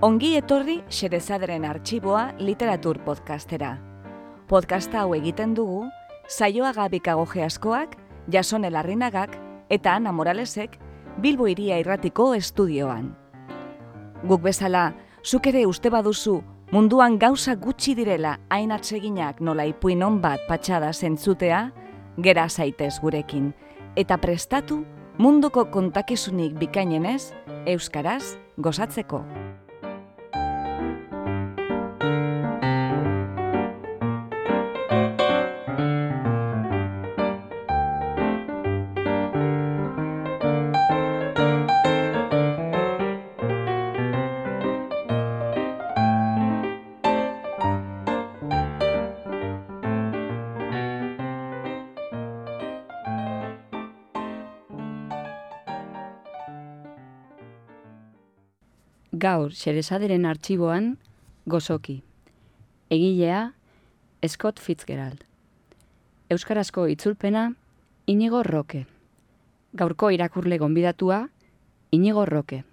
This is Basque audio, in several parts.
Ongi etorri Xerezaderen arxiboa literatur podcastera. Podcasta hau egiten dugu, saioa gabikago geaskoak, jason elarrinagak eta Ana Moralesek Bilbo iria irratiko estudioan. Guk bezala, zuk ere uste baduzu munduan gauza gutxi direla hain atseginak nola ipuin bat patxada zentzutea, gera zaitez gurekin, eta prestatu munduko kontakizunik bikainenez, Euskaraz gozatzeko. Gaur, Xeresaderen artxiboan, gozoki. Egilea, Scott Fitzgerald. Euskarazko itzulpena, Inigo Roke. Gaurko irakurle gonbidatua, Inigo Roke.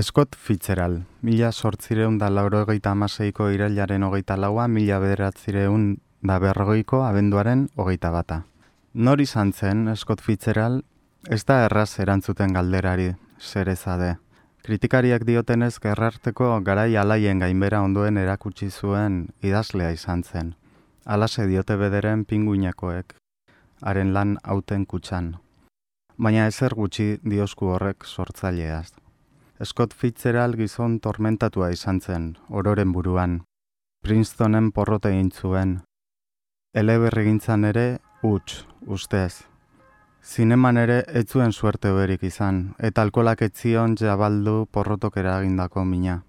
Scott Fitzgerald, mila sortzireun da lauro egeita amaseiko irailaren hogeita laua, mila bederatzireun da berrogeiko abenduaren hogeita bata. Nor izan zen, Scott Fitzgerald, ez da erraz erantzuten galderari, zerezade. Kritikariak diotenez gerrarteko garai alaien gainbera ondoen erakutsi zuen idazlea izan zen. Alase diote bederen pinguinakoek, haren lan hauten kutsan. Baina ezer gutxi diosku horrek sortzaileaz. Scott Fitzgerald gizon tormentatua izan zen, ororen buruan. Princetonen porrote egin zuen. Eleberrigintzan ere, huts, ustez. Zineman ere ez zuen suerte berik izan, eta alkolak etzion jabaldu porrotok eragindako mina.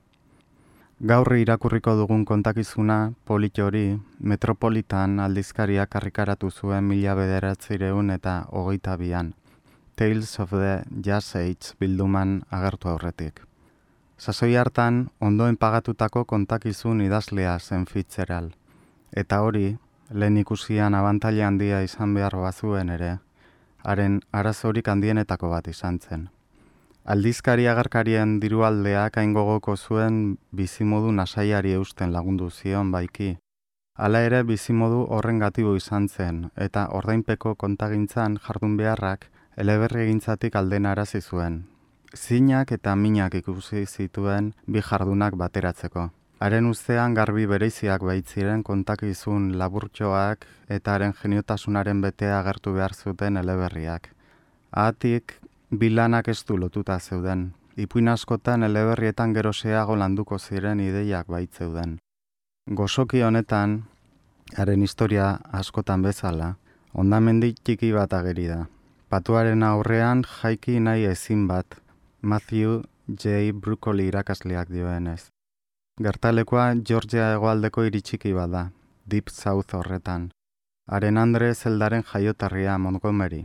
Gaur irakurriko dugun kontakizuna, politori, metropolitan aldizkariak karrikaratu zuen mila bederatzireun eta hogeita bian. Tales of the Jazz Age bilduman agertu aurretik. Sasoi hartan, ondoen pagatutako kontakizun idazlea zen fitzeral. Eta hori, lehen ikusian abantaila handia izan behar bazuen ere, haren arazorik handienetako bat izan zen. Aldizkari agarkarien dirualdeak aingogoko zuen bizimodu nasaiari eusten lagundu zion baiki. Hala ere bizimodu horren gatibu izan zen, eta ordainpeko kontagintzan jardun beharrak eleberri egintzatik alden arazi zuen. Zinak eta minak ikusi zituen bi jardunak bateratzeko. Haren ustean garbi bereiziak baitziren kontakizun laburtxoak eta haren geniotasunaren betea agertu behar zuten eleberriak. Ahatik, bilanak ez du lotuta zeuden. Ipuin askotan eleberrietan geroseago landuko ziren ideiak baitzeuden. Gozoki honetan, haren historia askotan bezala, ondamendi txiki bat ageri da. Patuaren aurrean jaiki nahi ezin bat, Matthew J. Broccoli irakasleak dioenez. Gertalekoa Georgia hegoaldeko iritsiki bada, Deep South horretan. Haren Andre zeldaren jaiotarria Montgomery.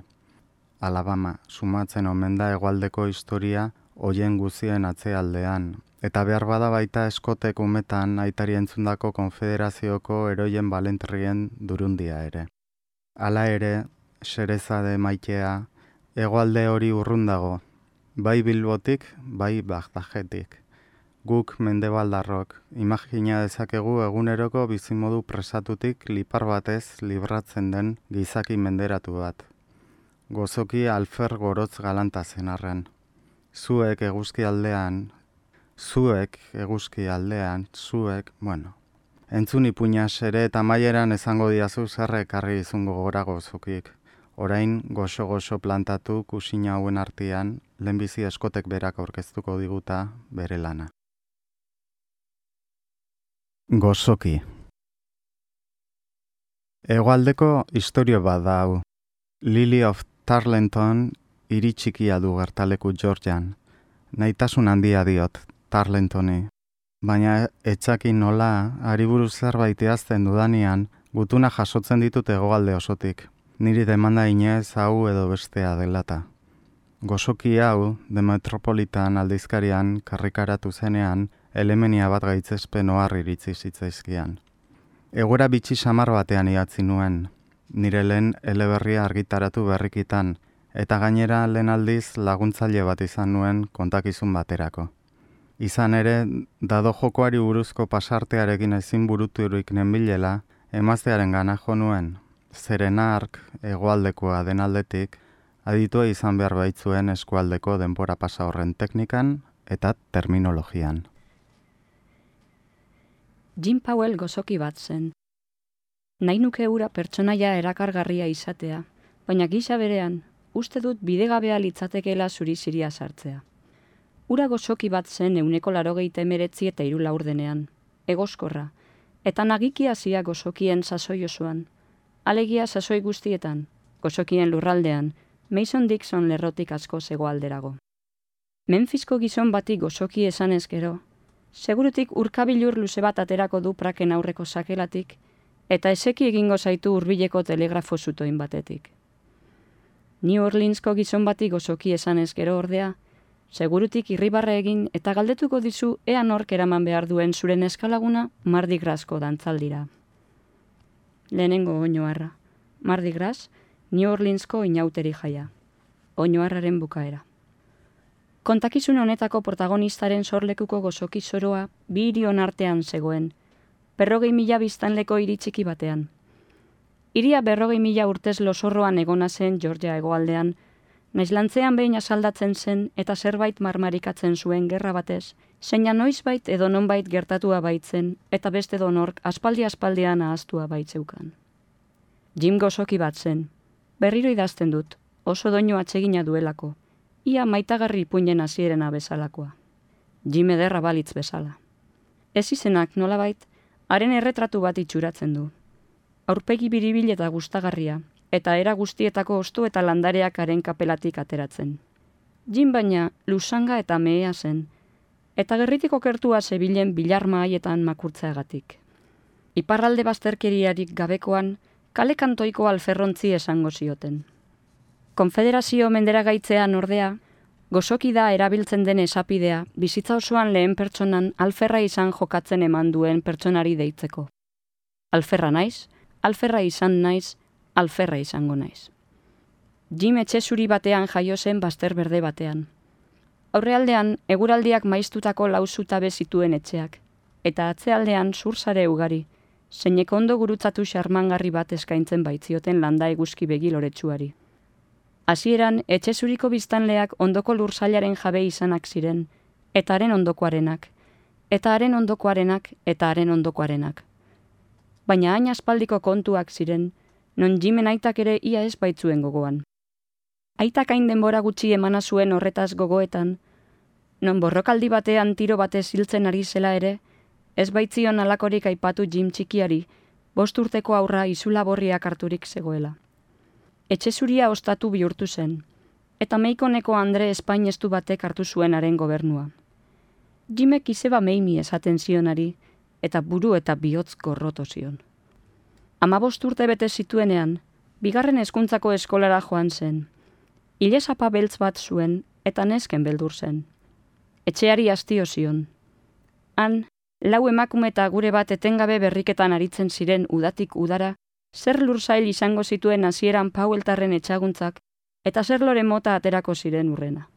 Alabama, sumatzen omen da hegoaldeko historia hoien guzien atzealdean. Eta behar bada baita eskotek umetan aitari entzundako konfederazioko eroien balentrien durundia ere. Hala ere, xerezade maitea, hegoalde hori urrundago, bai bilbotik, bai bagdajetik. Guk mendebaldarrok, imagina dezakegu eguneroko bizimodu presatutik lipar batez libratzen den gizaki menderatu bat. Gozoki alfer gorotz galanta zenarren. Zuek eguzki aldean, zuek eguzki aldean, zuek, bueno. Entzun ipuñas ere eta maieran ezango diazu zerrek harri izungo gora gozokik. Orain goxo-goxo plantatu kusina hauen artean, lehenbizi eskotek berak aurkeztuko diguta bere lana. Gozoki Egoaldeko historio bat da hau. Lily of Tarlenton iritsikia du gertaleku Georgian. Naitasun handia diot Tarlentoni. Baina etxakin nola, ari buruz zerbait eazten dudanian, gutuna jasotzen ditut egoalde osotik. Niri demanda inez hau edo bestea delata. Gozoki hau, de metropolitan aldizkarian karrikaratu zenean, elemenia bat gaitzespen ohar iritzi zitzaizkian. Egora bitxi samar batean idatzi nuen, nire lehen eleberria argitaratu berrikitan, eta gainera lehen aldiz laguntzaile bat izan nuen kontakizun baterako. Izan ere, dado jokoari buruzko pasartearekin ezin burutu iruik nenbilela, emaztearen gana jo nuen, zeren ark, egoaldekoa den aldetik, aditua izan behar baitzuen eskualdeko denpora pasa horren teknikan eta terminologian. Jim Powell gozoki bat zen. Nahi nuke ura pertsonaia erakargarria izatea, baina gisa berean, uste dut bidegabea litzatekeela zuri ziria sartzea. Ura gozoki bat zen euneko larogeita emeretzi eta iru laurdenean, egoskorra, eta nagiki hasia gozokien sasoi osoan. Alegia sasoi guztietan, gozokien lurraldean, Mason Dixon lerrotik asko zego alderago. Memphisko gizon bati gozoki esan ezkero, segurutik urkabilur luze bat aterako du praken aurreko sakelatik, eta eseki egingo zaitu hurbileko telegrafo zutoin batetik. New Orleansko gizon bati gozoki esan ezkero ordea, Segurutik irribarra egin eta galdetuko dizu ea nork eraman behar duen zuren eskalaguna Mardi Grasko dantzaldira. Lehenengo oinoarra. Mardi Gras, New Orleansko inauteri jaia. Oinoarraren bukaera. Kontakizun honetako protagonistaren sorlekuko gozoki soroa bi irion artean zegoen. Berrogei mila biztanleko iritsiki batean. Iria berrogei mila urtez losorroan egona zen Georgia egoaldean, Naiz lantzean behin asaldatzen zen eta zerbait marmarikatzen zuen gerra batez, zeina noizbait edo nonbait gertatua baitzen eta beste donork aspaldi aspaldian ahaztua baitzeukan. Jim gozoki bat zen, berriro idazten dut, oso doinu atsegina duelako, ia maitagarri puinen hasierena bezalakoa. Jim ederra balitz bezala. Ez izenak nolabait, haren erretratu bat itxuratzen du. Aurpegi biribil eta gustagarria, eta era guztietako ostu eta landareak haren kapelatik ateratzen. Jin baina lusanga eta mehea zen, eta gerritiko kertua zebilen bilarma haietan makurtzeagatik. Iparralde bazterkeriarik gabekoan, kale kantoiko alferrontzi esango zioten. Konfederazio mendera gaitzean ordea, gozoki da erabiltzen den esapidea, bizitza osoan lehen pertsonan alferra izan jokatzen eman duen pertsonari deitzeko. Alferra naiz, alferra izan naiz, alferra izango naiz. Jim etxe zuri batean jaio zen baster berde batean. Aurrealdean, eguraldiak maiztutako lauzuta bezituen etxeak, eta atzealdean zurzare ugari, zeinek ondo gurutzatu xarmangarri bat eskaintzen baitzioten landa eguzki begi loretsuari. Hasieran etxe zuriko biztanleak ondoko lursailaren jabe izanak ziren, eta haren ondokoarenak, eta haren ondokoarenak, eta haren ondokoarenak. Baina hain aspaldiko kontuak ziren, non jimen aitak ere ia ez baitzuen gogoan. Aitak hain denbora gutxi emana zuen horretaz gogoetan, non borrokaldi batean tiro batez hiltzen ari zela ere, ez baitzion alakorik aipatu jim txikiari, bost urteko aurra izula borriak harturik zegoela. Etxe zuria ostatu bihurtu zen, eta meikoneko Andre Espainestu batek hartu zuenaren gobernua. Jimek izeba meimi esaten zionari, eta buru eta bihotz gorroto zion. Amabost urte bete zituenean, bigarren hezkuntzako eskolara joan zen. Ilesapa beltz bat zuen eta nesken beldur zen. Etxeari astio zion. Han, lau emakume eta gure bat etengabe berriketan aritzen ziren udatik udara, zer lursail izango zituen hasieran paueltarren etxaguntzak eta zer lore mota aterako ziren urrena.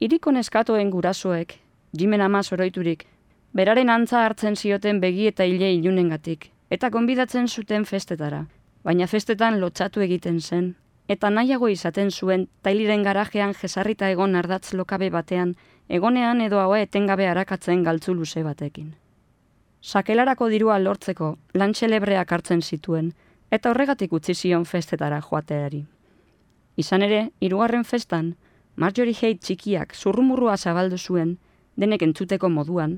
Iriko neskatoen gurasoek, jimen ama soroiturik, beraren antza hartzen zioten begi eta hile ilunengatik, eta gonbidatzen zuten festetara, baina festetan lotsatu egiten zen, eta nahiago izaten zuen tailiren garajean jesarrita egon ardatz lokabe batean, egonean edo haua etengabe arakatzen galtzu luze batekin. Sakelarako dirua lortzeko lantxelebreak hartzen zituen, eta horregatik utzi zion festetara joateari. Izan ere, hirugarren festan, Marjorie Haight txikiak zurrumurrua zabaldu zuen, denek entzuteko moduan,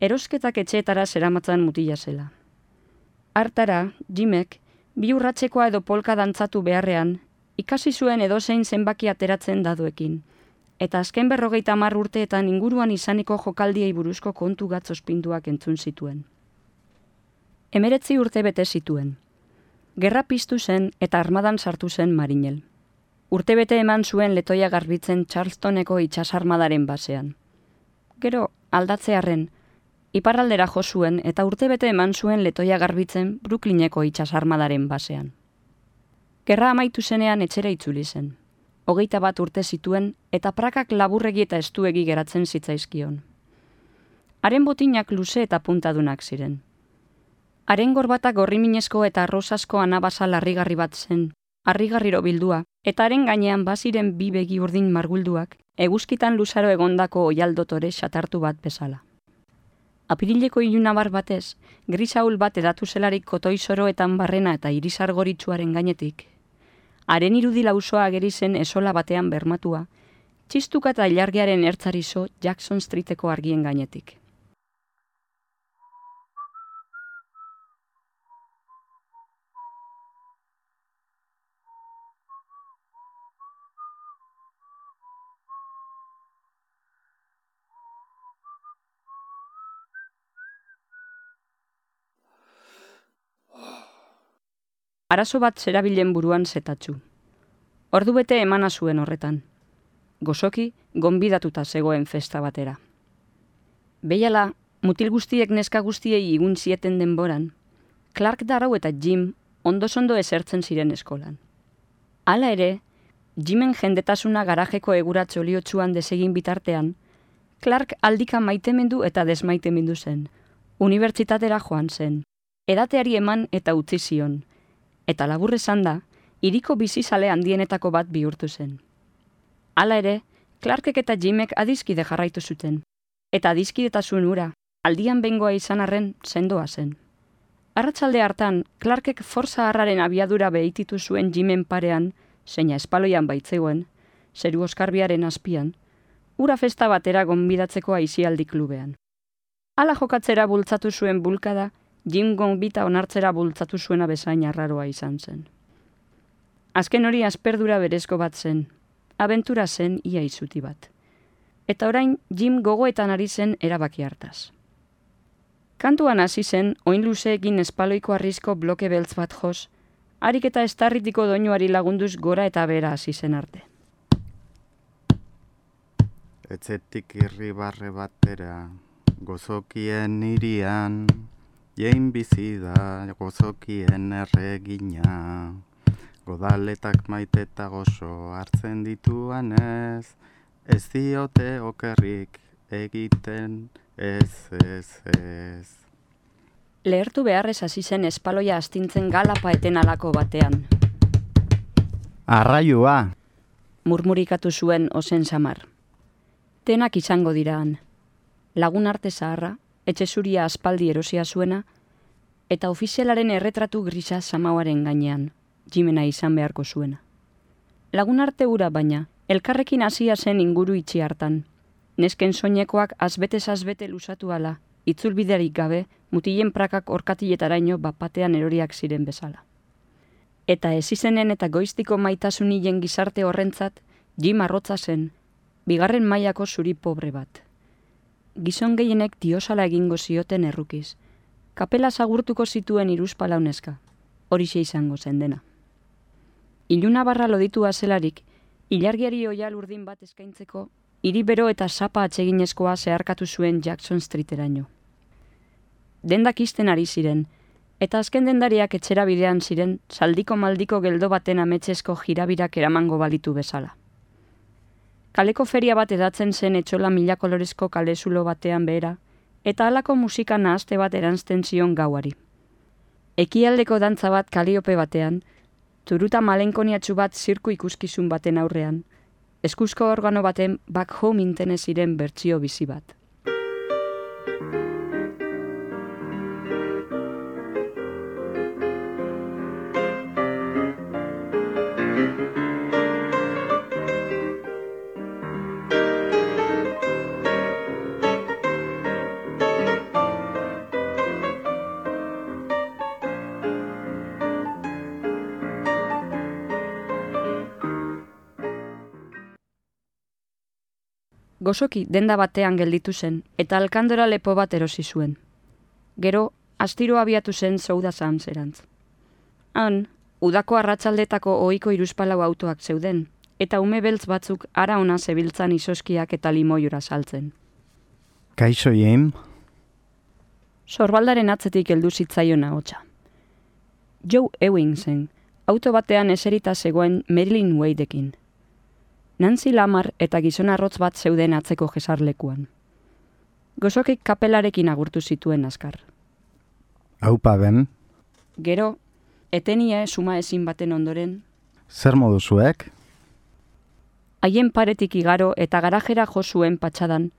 erosketak etxeetara zeramatzan mutila zela. Artara, Jimek, bi urratxekoa edo polka dantzatu beharrean, ikasi zuen edozein zenbaki ateratzen daduekin, eta azken berrogeita mar urteetan inguruan izaniko jokaldiei buruzko kontu gatzospinduak entzun zituen. Emeretzi urte bete zituen. Gerra piztu zen eta armadan sartu zen marinel. Urte bete eman zuen letoia garbitzen Charlestoneko itxasarmadaren basean. Gero, aldatzearen, iparraldera jo zuen eta urtebete eman zuen letoia garbitzen Brooklyneko armadaren basean. Gerra amaitu zenean etxera itzuli zen. Hogeita bat urte zituen eta prakak laburregi eta estuegi geratzen zitzaizkion. Haren botinak luze eta puntadunak ziren. Haren gorbatak gorriminezko eta arrozasko anabasa larrigarri bat zen, harrigarriro bildua, eta haren gainean baziren bi begi urdin margulduak, eguzkitan luzaro egondako oialdotore xatartu bat bezala. Apirileko ilunabar batez, grisaul bat edatu zelarik kotoi soroetan barrena eta irisargoritsuaren gainetik. Haren irudi lausoa ageri zen esola batean bermatua, txistuka eta ilargiaren ertzarizo Jackson Streeteko argien gainetik. Arazo bat zerabilen buruan zetatzu. Ordu bete emana zuen horretan. Gozoki, gonbidatuta zegoen festa batera. Beiala, mutil guztiek neska guztiei igun zieten denboran, Clark Darrow eta Jim ondo-sondo esertzen ziren eskolan. Hala ere, Jimen jendetasuna garajeko egura txoliotsuan desegin bitartean, Clark aldika maitemendu eta desmaitemendu zen. Unibertsitatera joan zen. Edateari eman eta utzi zion, eta labur esan da, iriko bizizale handienetako bat bihurtu zen. Hala ere, Clarkek eta Jimek adizkide jarraitu zuten, eta adizkidetasun ura, aldian bengoa izan arren sendoa zen. Arratsalde hartan, Clarkek forza harraren abiadura behititu zuen Jimen parean, zeina espaloian baitzegoen, zeru oskarbiaren azpian, ura festa batera gonbidatzeko aizialdi klubean. Hala jokatzera bultzatu zuen bulkada, Jim Gonbita onartzera bultzatu zuena bezain arraroa izan zen. Azken hori asperdura berezko bat zen, abentura zen ia izuti bat. Eta orain Jim gogoetan ari zen erabaki hartaz. Kantuan hasi zen, oin luzeekin espaloiko arrizko bloke beltz bat jos, harik eta estarritiko doinuari lagunduz gora eta bera hasi zen arte. Etzetik irribarre batera, gozokien irian, Jein bizi da gozokien erregina, godaletak maite eta gozo hartzen dituan ez, ez diote okerrik egiten ez ez ez. Lehertu beharrez hasi zen espaloia astintzen galapa eten alako batean. Arraioa! Murmurikatu zuen ozen samar. Tenak izango diraan. Lagun arte zaharra, etxe zuria aspaldi erosia zuena, eta ofizialaren erretratu grisa samauaren gainean, jimena izan beharko zuena. Lagun arte ura baina, elkarrekin hasia zen inguru itxi hartan. Nesken soinekoak azbete azbete lusatu ala, itzulbiderik gabe, mutilen prakak orkatiletaraino bapatean eroriak ziren bezala. Eta ez izenen eta goiztiko maitasunilen gizarte horrentzat, jim arrotza zen, bigarren mailako zuri pobre bat gizon gehienek diosala egingo zioten errukiz. Kapela zagurtuko zituen iruzpala uneska, hori izango zen dena. Iluna barra loditu azelarik, ilargiari oial urdin bat eskaintzeko, hiri bero eta sapa atseginezkoa zeharkatu zuen Jackson Streeteraino. Dendak izten ari ziren, eta azken dendariak etxera bidean ziren, saldiko maldiko geldo baten ametsesko jirabirak eramango balitu bezala. Kaleko feria bat edatzen zen etxola mila kolorezko kalezulo batean behera, eta halako musika nahazte bat eranzten zion gauari. Ekialdeko dantza bat kaliope batean, turuta malenkoniatxu bat zirku ikuskizun baten aurrean, eskuzko organo baten back home inteneziren bertsio bizi bat. Gozoki denda batean gelditu zen, eta alkandora lepo bat erosi zuen. Gero, astiro abiatu zen zouda zerantz. Han, udako arratsaldetako ohiko iruzpalau autoak zeuden, eta ume beltz batzuk ara ona zebiltzan isoskiak eta limoiura saltzen. Kaixo jem? Sorbaldaren atzetik heldu zitzaiona hotza. Joe Ewing zen, auto batean eserita zegoen Marilyn Wadekin. Nancy Lamar eta gizon arrotz bat zeuden atzeko jesarlekuan. gozokik kapelarekin agurtu zituen azkar. Haupa ben, Gero, etenia suma ezin baten ondoren, zer modu zuek? haien paretik igaro eta garajera jo zuen patxadan,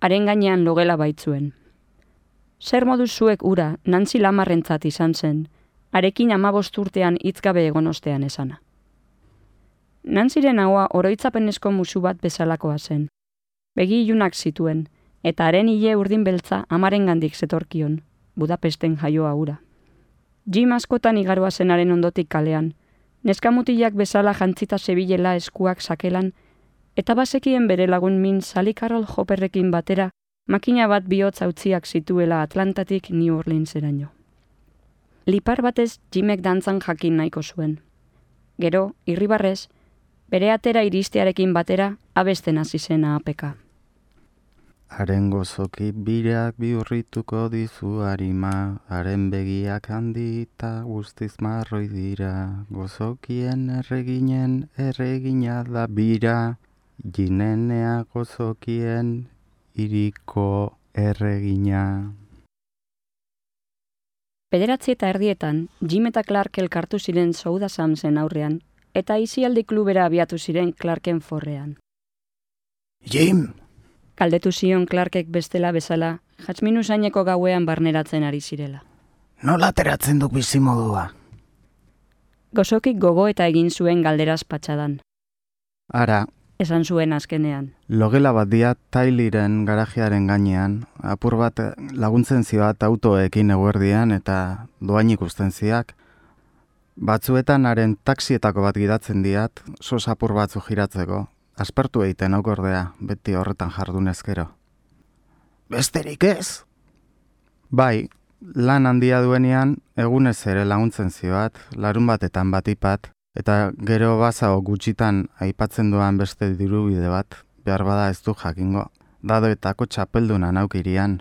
haren gainean logela baitzuen. Zer modu zuek ura, nantzi lamarrentzat izan zen, arekin amabost urtean hitzgabe egon ostean esana. Nantziren haua oroitzapenezko musu bat bezalakoa zen. Begi ilunak zituen, eta haren hile urdin beltza amaren gandik zetorkion, Budapesten jaioa ura. Jim askotan igaroa zenaren ondotik kalean, neskamutilak bezala jantzita zebilela eskuak sakelan, eta bazekien bere lagun min Sally Carroll Hopperrekin batera makina bat bihotz hautziak zituela Atlantatik New Orleanseraino. Lipar batez Jimek dantzan jakin nahiko zuen. Gero, irribarrez, bere atera iristearekin batera abesten hasi zen apeka. Haren gozoki birak bihurrituko dizu harima, haren begiak handi eta guztiz marroi dira, gozokien erreginen erregina da bira, jinenea gozokien iriko erregina. Bederatzi eta erdietan, Jim eta Clark elkartu ziren Souda Samsen aurrean, eta izialdi klubera abiatu ziren Clarken forrean. Jim! Kaldetu zion Clarkek bestela bezala, jatzminu zaineko gauean barneratzen ari zirela. Nola ateratzen duk bizimodua? Gozokik gogo eta egin zuen galderaz patxadan, Ara, esan zuen azkenean. logela bat dia tailiren garajearen gainean, apur bat laguntzen zioat autoekin eguerdian eta doain ikusten ziak. Batzuetan haren taksietako bat gidatzen diat, sos apur batzu giratzeko, aspertu egiten aukordea, beti horretan jardun ezkero. Besterik ez? Bai, lan handia duenean, egunez ere laguntzen zioat, larun batetan batipat, eta gero bazago gutxitan aipatzen duan beste dirubide bat, behar bada ez du jakingo, dadoetako txapelduna naukirian.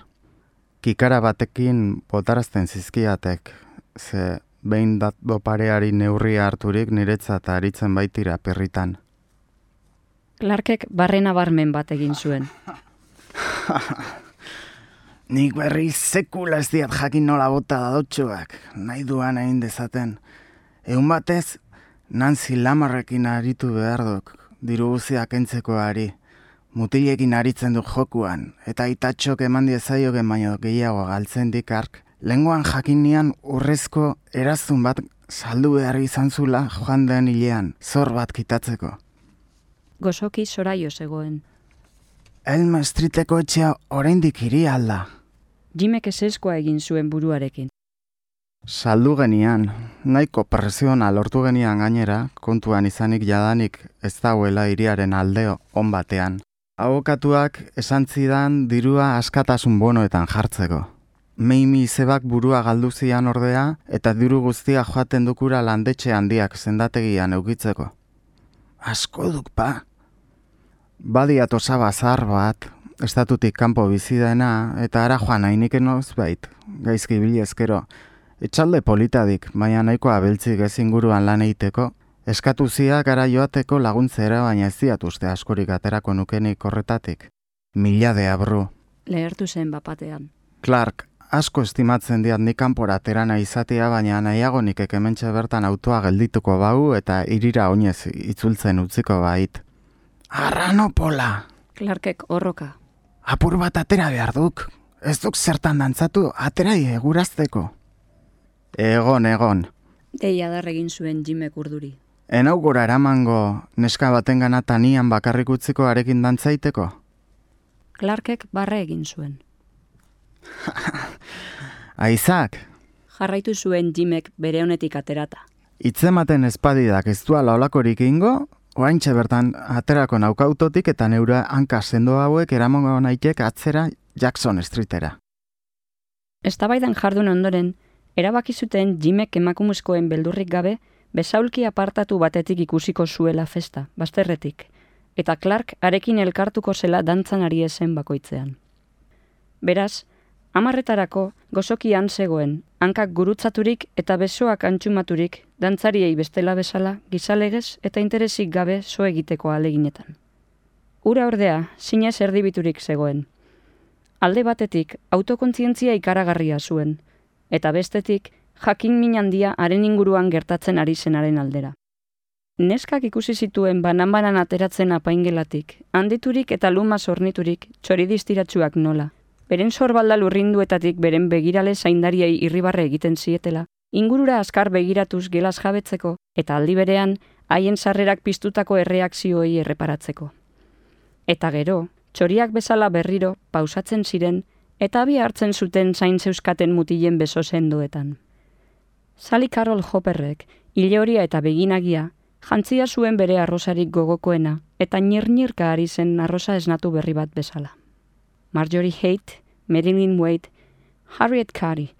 Kikara batekin botarazten zizkiatek, ze behin dado pareari neurria harturik niretzat aritzen baitira perritan. Clarkek barrena barmen bat egin zuen. Nik berri sekula ez diat jakin nola bota dadotxoak, nahi duan egin dezaten. Egun batez, Nancy Lamarrekin aritu behar duk, diru guziak entzeko ari. Mutilekin aritzen du jokuan, eta itatxok eman diezaiogen baino gehiago galtzen dikark. Lenguan jakinian urrezko erazun bat saldu behar izan zula joan den hilean, zor bat kitatzeko. Gozoki soraio zegoen. Elma Streeteko etxea oraindik hiri alda. Jimek eseskoa egin zuen buruarekin. Saldu genian, nahiko presiona lortu genian gainera, kontuan izanik jadanik ez dauela hiriaren aldeo on batean. Abokatuak esan zidan dirua askatasun bonoetan jartzeko. Meimi izebak burua galdu zian ordea eta diru guztia joaten dukura landetxe handiak zendategian eukitzeko. Asko duk pa. Badiat osaba zahar bat, estatutik kanpo bizi dena eta ara joan hainiken bait, gaizki bilezkero. Etxalde politadik, baina nahikoa beltzik ez inguruan lan egiteko, eskatu zia gara joateko laguntzera baina ez diat uste askorik aterako nukenik horretatik. Mila de abru. Lehertu zen bapatean. Clark, asko estimatzen diat nik kanpora aterana izatea, baina nahiago nik ekementxe bertan autoa geldituko bau eta irira oinez itzultzen utziko bait. Arranopola! Clarkek horroka. Apur bat atera behar duk. Ez duk zertan dantzatu, aterai egurazteko. Egon, egon. Deia dar egin zuen Jimek urduri. Enau gora eramango neska baten ganata nian bakarrik utziko arekin dantzaiteko? Clarkek barre egin zuen. Aizak, Jarraitu zuen Jimek bere honetik aterata. itzematen espadidak ez duala olakorik ingo, oaintxe bertan aterako naukautotik eta neura hanka sendo hauek eramango naitek atzera Jackson Streetera. Eztabaidan jardun ondoren, erabaki zuten Jimek emakumezkoen beldurrik gabe besaulki apartatu batetik ikusiko zuela festa, bazterretik, eta Clark arekin elkartuko zela dantzan ari esen bakoitzean. Beraz, amarretarako gozokian zegoen, hankak gurutzaturik eta besoak antxumaturik, dantzariei bestela bezala, gizalegez eta interesik gabe zo egiteko aleginetan. Ura ordea, zinez erdibiturik zegoen. Alde batetik, autokontzientzia ikaragarria zuen, eta bestetik, jakin min handia haren inguruan gertatzen ari zenaren aldera. Neskak ikusi zituen banan-banan ateratzen apaingelatik, handiturik eta luma zorniturik txoridistiratsuak nola. Beren sorbalda lurrinduetatik beren begirale zaindariei irribarre egiten zietela, ingurura askar begiratuz gelaz jabetzeko eta aldi berean haien sarrerak piztutako erreakzioei erreparatzeko. Eta gero, txoriak bezala berriro pausatzen ziren eta bi hartzen zuten zain zeuskaten mutilen beso sendoetan. Sally Carol Hopperrek, hileoria eta beginagia, jantzia zuen bere arrosarik gogokoena eta nirnirka ari zen arrosa esnatu berri bat bezala. Marjorie Haight, Marilyn Wade, Harriet Carey,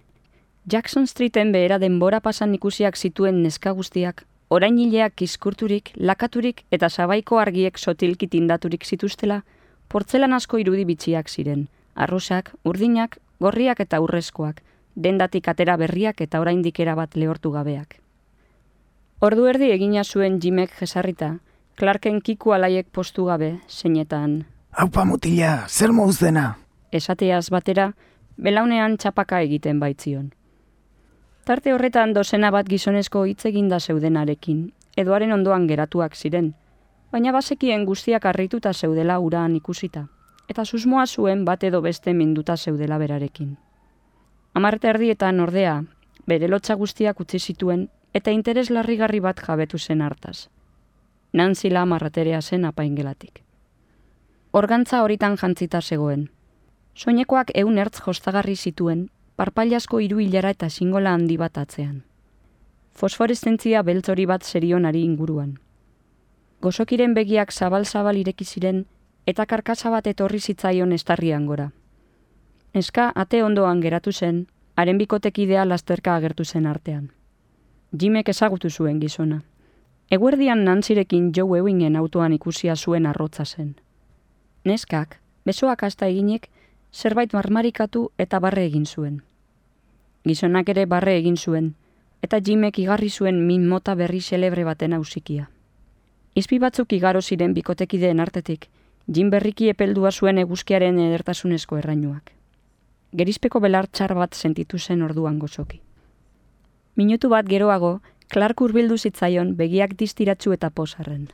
Jackson Streeten behera denbora pasan ikusiak zituen neska guztiak, orain hileak kiskurturik, lakaturik eta sabaiko argiek sotilki tindaturik zituztela, portzelan asko irudi bitxiak ziren, arrosak, urdinak, gorriak eta urrezkoak, dendatik atera berriak eta oraindik bat lehortu gabeak. Ordu erdi egina zuen Jimek jesarrita, Clarken kiku alaiek postu gabe, zeinetan. Haupa mutila, zer mouz dena? Esateaz batera, belaunean txapaka egiten baitzion. Tarte horretan dozena bat gizonezko hitz eginda zeudenarekin, edoaren ondoan geratuak ziren, baina basekien guztiak harrituta zeudela uraan ikusita, eta susmoa zuen bat edo beste minduta zeudela berarekin. Amarte erdietan ordea, bere lotxa guztiak utzi zituen eta interes larrigarri bat jabetu zen hartaz. Nantzila amarraterea zen apaingelatik. Organtza horitan jantzita zegoen. Soinekoak eun ertz jostagarri zituen, parpailasko hiru hilara eta singola handi bat atzean. Fosforeszentzia beltzori bat serionari inguruan. Gozokiren begiak zabal-zabal ireki ziren eta karkasa bat etorri zitzaion estarrian gora. Eska ate ondoan geratu zen, haren bikotekidea lasterka agertu zen artean. Jimek ezagutu zuen gizona. Eguerdian nantzirekin Joe Ewingen autoan ikusia zuen arrotza zen. Neskak, besoak hasta eginek, zerbait marmarikatu eta barre egin zuen. Gizonak ere barre egin zuen, eta Jimek igarri zuen min mota berri celebre baten ausikia. Izpi batzuk igaro ziren bikotekideen artetik, jin berriki epeldua zuen eguzkiaren edertasunezko errainuak. Gerizpeko belar txar bat sentitu zen orduan gozoki. Minutu bat geroago, Clark urbildu zitzaion begiak distiratzu eta posarren.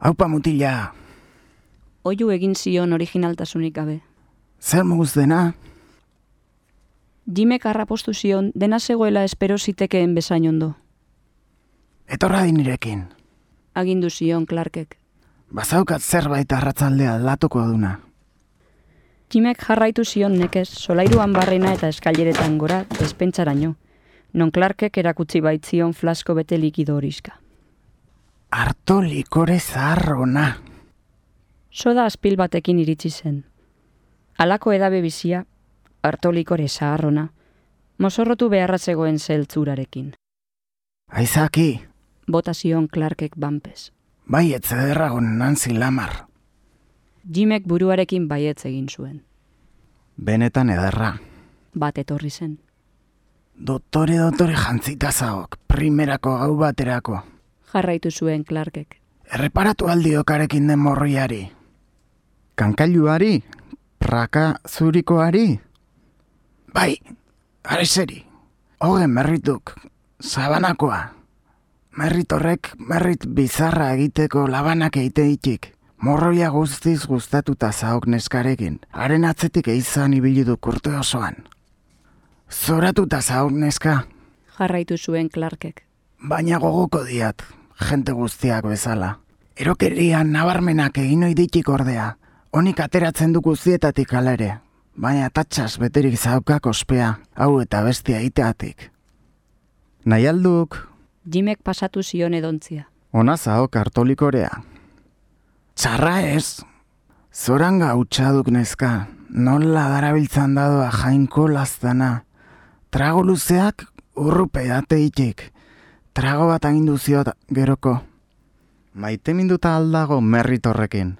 Haupa mutila! Oiu egin zion originaltasunik gabe. Zer muguz dena? Jimek harrapostu zion dena zegoela espero zitekeen bezain ondo. Etorra dinirekin agindu zion Clarkek. Bazaukat zerbait arratzaldea latuko duna. Jimek jarraitu zion nekez, solairuan barrena eta eskaileretan gora, despentsaraino. Non Clarkek erakutsi baitzion flasko bete likido horiska. Arto likore zaharrona. Soda azpil batekin iritsi zen. Alako edabe bizia, arto likore zaharrona, mozorrotu beharra zegoen zeltzurarekin. Aizaki, bota zion Clarkek banpez. Baietz ederragon Nancy Lamar. Jimek buruarekin baietz egin zuen. Benetan ederra. Bat etorri zen. Dottore, dottore jantzita zaok, primerako gau baterako. Jarraitu zuen Clarkek. Erreparatu aldiokarekin den morriari. Kankailuari? Praka zurikoari? Bai, areseri. Hogen merrituk, zabanakoa. Merrit horrek, merrit bizarra egiteko labanak eite itik. Morroia guztiz gustatuta zaok neskarekin. Haren atzetik eizan ibili du kurte osoan. Zoratuta zaok neska. Jarraitu zuen Clarkek. Baina gogoko diat, jente guztiak bezala. Erokerian nabarmenak egin ditik ordea. Honik ateratzen du guztietatik alere. Baina tatxas beterik zaukak ospea, hau eta bestia iteatik. Nahi alduk, Jimek pasatu zion edontzia. Ona zao kartolikorea. Txarra ez. Zoranga utxaduk neska. Nola darabiltzan dadoa jainko lastana. Trago luzeak urrupe date itik. Trago bat agindu ziot geroko. Maite minduta aldago merritorrekin.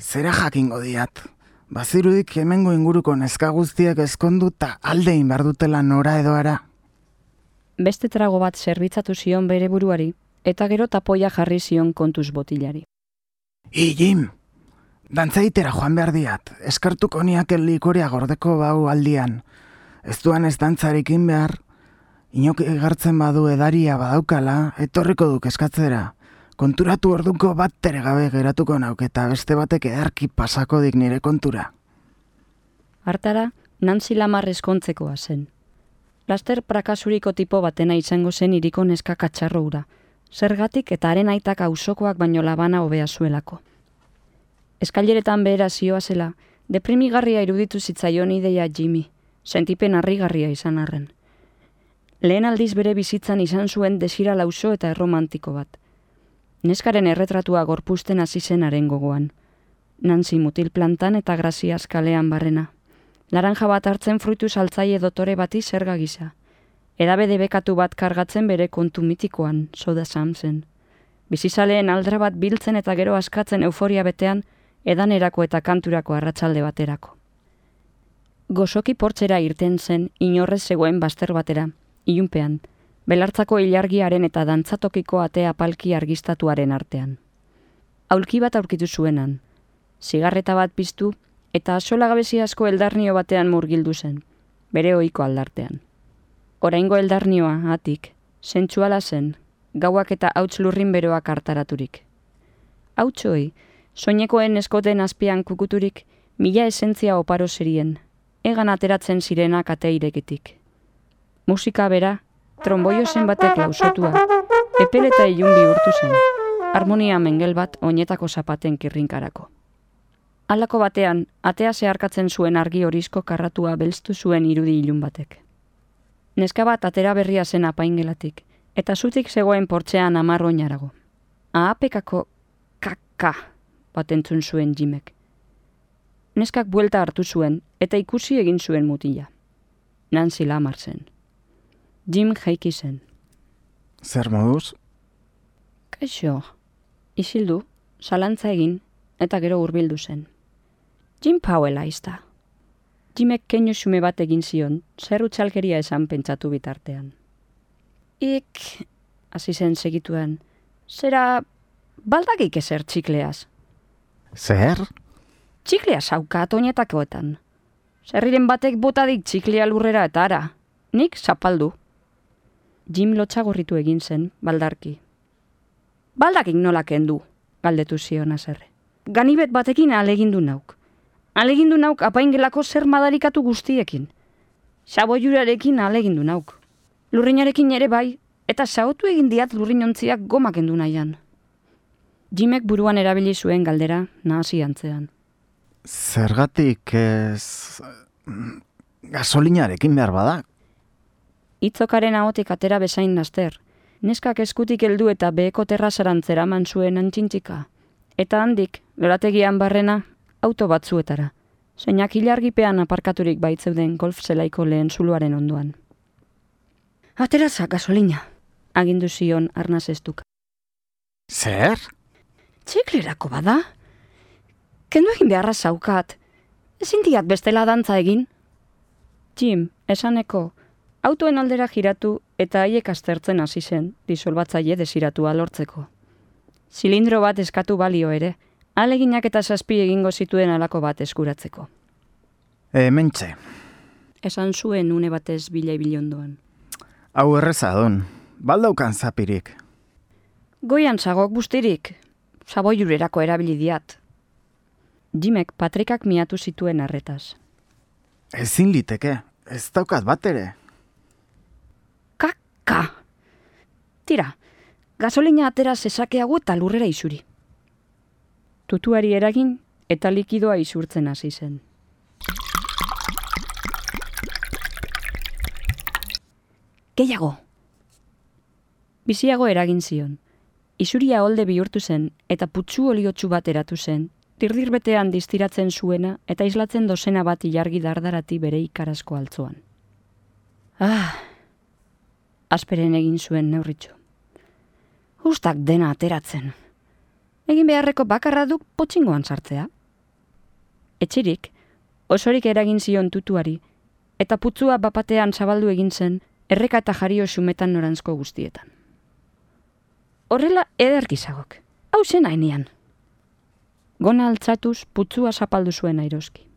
Zera jakingo diat. Bazirudik hemengo inguruko neska guztiak eskonduta aldein bardutela nora edoara beste trago bat zerbitzatu zion bere buruari, eta gero tapoia jarri zion kontuz botilari. I, Jim, Dantzaitera joan behar diat, eskartuko niak likoria gordeko bau aldian. Ez duan ez dantzarekin behar, inok egartzen badu edaria badaukala, etorriko duk eskatzera. Konturatu orduko bat tere gabe geratuko nauk eta beste batek edarki pasako dik nire kontura. Hartara, Nancy Lamar eskontzekoa zen. Laster prakasuriko tipo batena izango zen iriko neska katxarro ura. Zergatik eta haren aitak ausokoak baino labana hobea zuelako. Eskaileretan behera zioa zela, deprimigarria iruditu zitzaion ideia Jimmy, sentipen harrigarria izan arren. Lehen aldiz bere bizitzan izan zuen desira lauso eta erromantiko bat. Neskaren erretratua gorpusten hasi zenaren gogoan. Nancy mutil plantan eta graziaz kalean barrena. Laranja bat hartzen fruitu saltzaile dotore bati zerga gisa. Edabede bekatu bat kargatzen bere kontu mitikoan, soda samzen. Bizizaleen aldra bat biltzen eta gero askatzen euforia betean, edanerako eta kanturako arratsalde baterako. Gozoki portzera irten zen inorrez zegoen baster batera, ilunpean, belartzako ilargiaren eta dantzatokiko atea palki argistatuaren artean. Aulki bat aurkitu zuenan, zigarreta bat piztu eta sola gabezi asko eldarnio batean murgildu zen, bere ohiko aldartean. Oraingo eldarnioa, atik, sentsuala zen, gauak eta hauts lurrin beroak hartaraturik. Hautsoi, soinekoen eskoten azpian kukuturik, mila esentzia oparo zerien, egan ateratzen zirenak ate. Musika bera, tromboio zen batek lausotua, epel eta ilun bihurtu zen, harmonia mengel bat oinetako zapaten kirrinkarako. Alako batean, atea zeharkatzen zuen argi horizko karratua belztu zuen irudi ilun batek. Neska bat atera berria zen apaingelatik, eta zutik zegoen portzean amarro oinarago. Ahapekako kaka bat entzun zuen jimek. Neskak buelta hartu zuen, eta ikusi egin zuen mutila. Nancy Lamar zen. Jim jaiki zen. Zer moduz? Kaixo, isildu, salantza egin, eta gero hurbildu zen. Jim Powell aizta. Jimek keinu xume bat egin zion, zer utxalkeria esan pentsatu bitartean. Ik, hasi zen segituen, zera baldagik ezer txikleaz. Zer? Txiklea sauka oinetakoetan. Zerriren batek botadik txiklea lurrera eta ara. Nik zapaldu. Jim lotxagorritu egin zen, baldarki. Baldakik nola kendu, galdetu zion azerre. Ganibet batekin alegindu nauk. Alegindu nauk apaingelako zer madarikatu guztiekin. Saboiurarekin alegindu nauk. Lurrinarekin ere bai, eta saotu egin diat lurrinontziak gomak endu nahian. Jimek buruan erabili zuen galdera, nahasi antzean. Zergatik ez... Gasolinarekin behar bada. Itzokaren ahotik atera bezain laster. Neskak eskutik heldu eta beheko terrazarantz eraman zuen antxintxika. Eta handik, lorategian barrena, auto batzuetara. Zeinak hilargipean aparkaturik baitzeuden golf zelaiko lehen zuluaren onduan. Ateraza gasolina, agindu zion arnaz estuka. Zer? Txiklerako bada? Kendu egin beharra zaukat. Ezin diat bestela dantza egin? Jim, esaneko, autoen aldera giratu eta haiek aztertzen hasi zen, disolbatzaile desiratua lortzeko. Zilindro bat eskatu balio ere, aleginak eta zazpi egingo zituen alako bat eskuratzeko. E. Esan zuen une batez bilai bilondoan. Hau erreza don. Baldaukan zapirik. Goian zagok bustirik, saboiurerako erabili diat. Jimek patrikak miatu zituen arretaz. Ezin liteke. Ez daukat bat ere. Kaka! Tira, gasolina atera zezakeago eta lurrera isuri. Tutuari eragin eta likidoa isurtzen hasi zen. Gehiago! Biziago eragin zion. Isuria holde bihurtu zen eta putzu oliotsu bat eratu zen, tirdir betean distiratzen zuena eta islatzen dozena bat ilargi dardarati bere ikarazko altzoan. Ah! Asperen egin zuen neurritxo. Ustak dena ateratzen. Egin beharreko bakarra duk potxingoan sartzea. Etxirik, osorik eragin zion tutuari, eta putzua bapatean zabaldu egin zen, erreka eta jario xumetan norantzko guztietan. Horrela ederkizagok, hau zen hainian. gona altzatuz putzua zapaldu zuen airoski.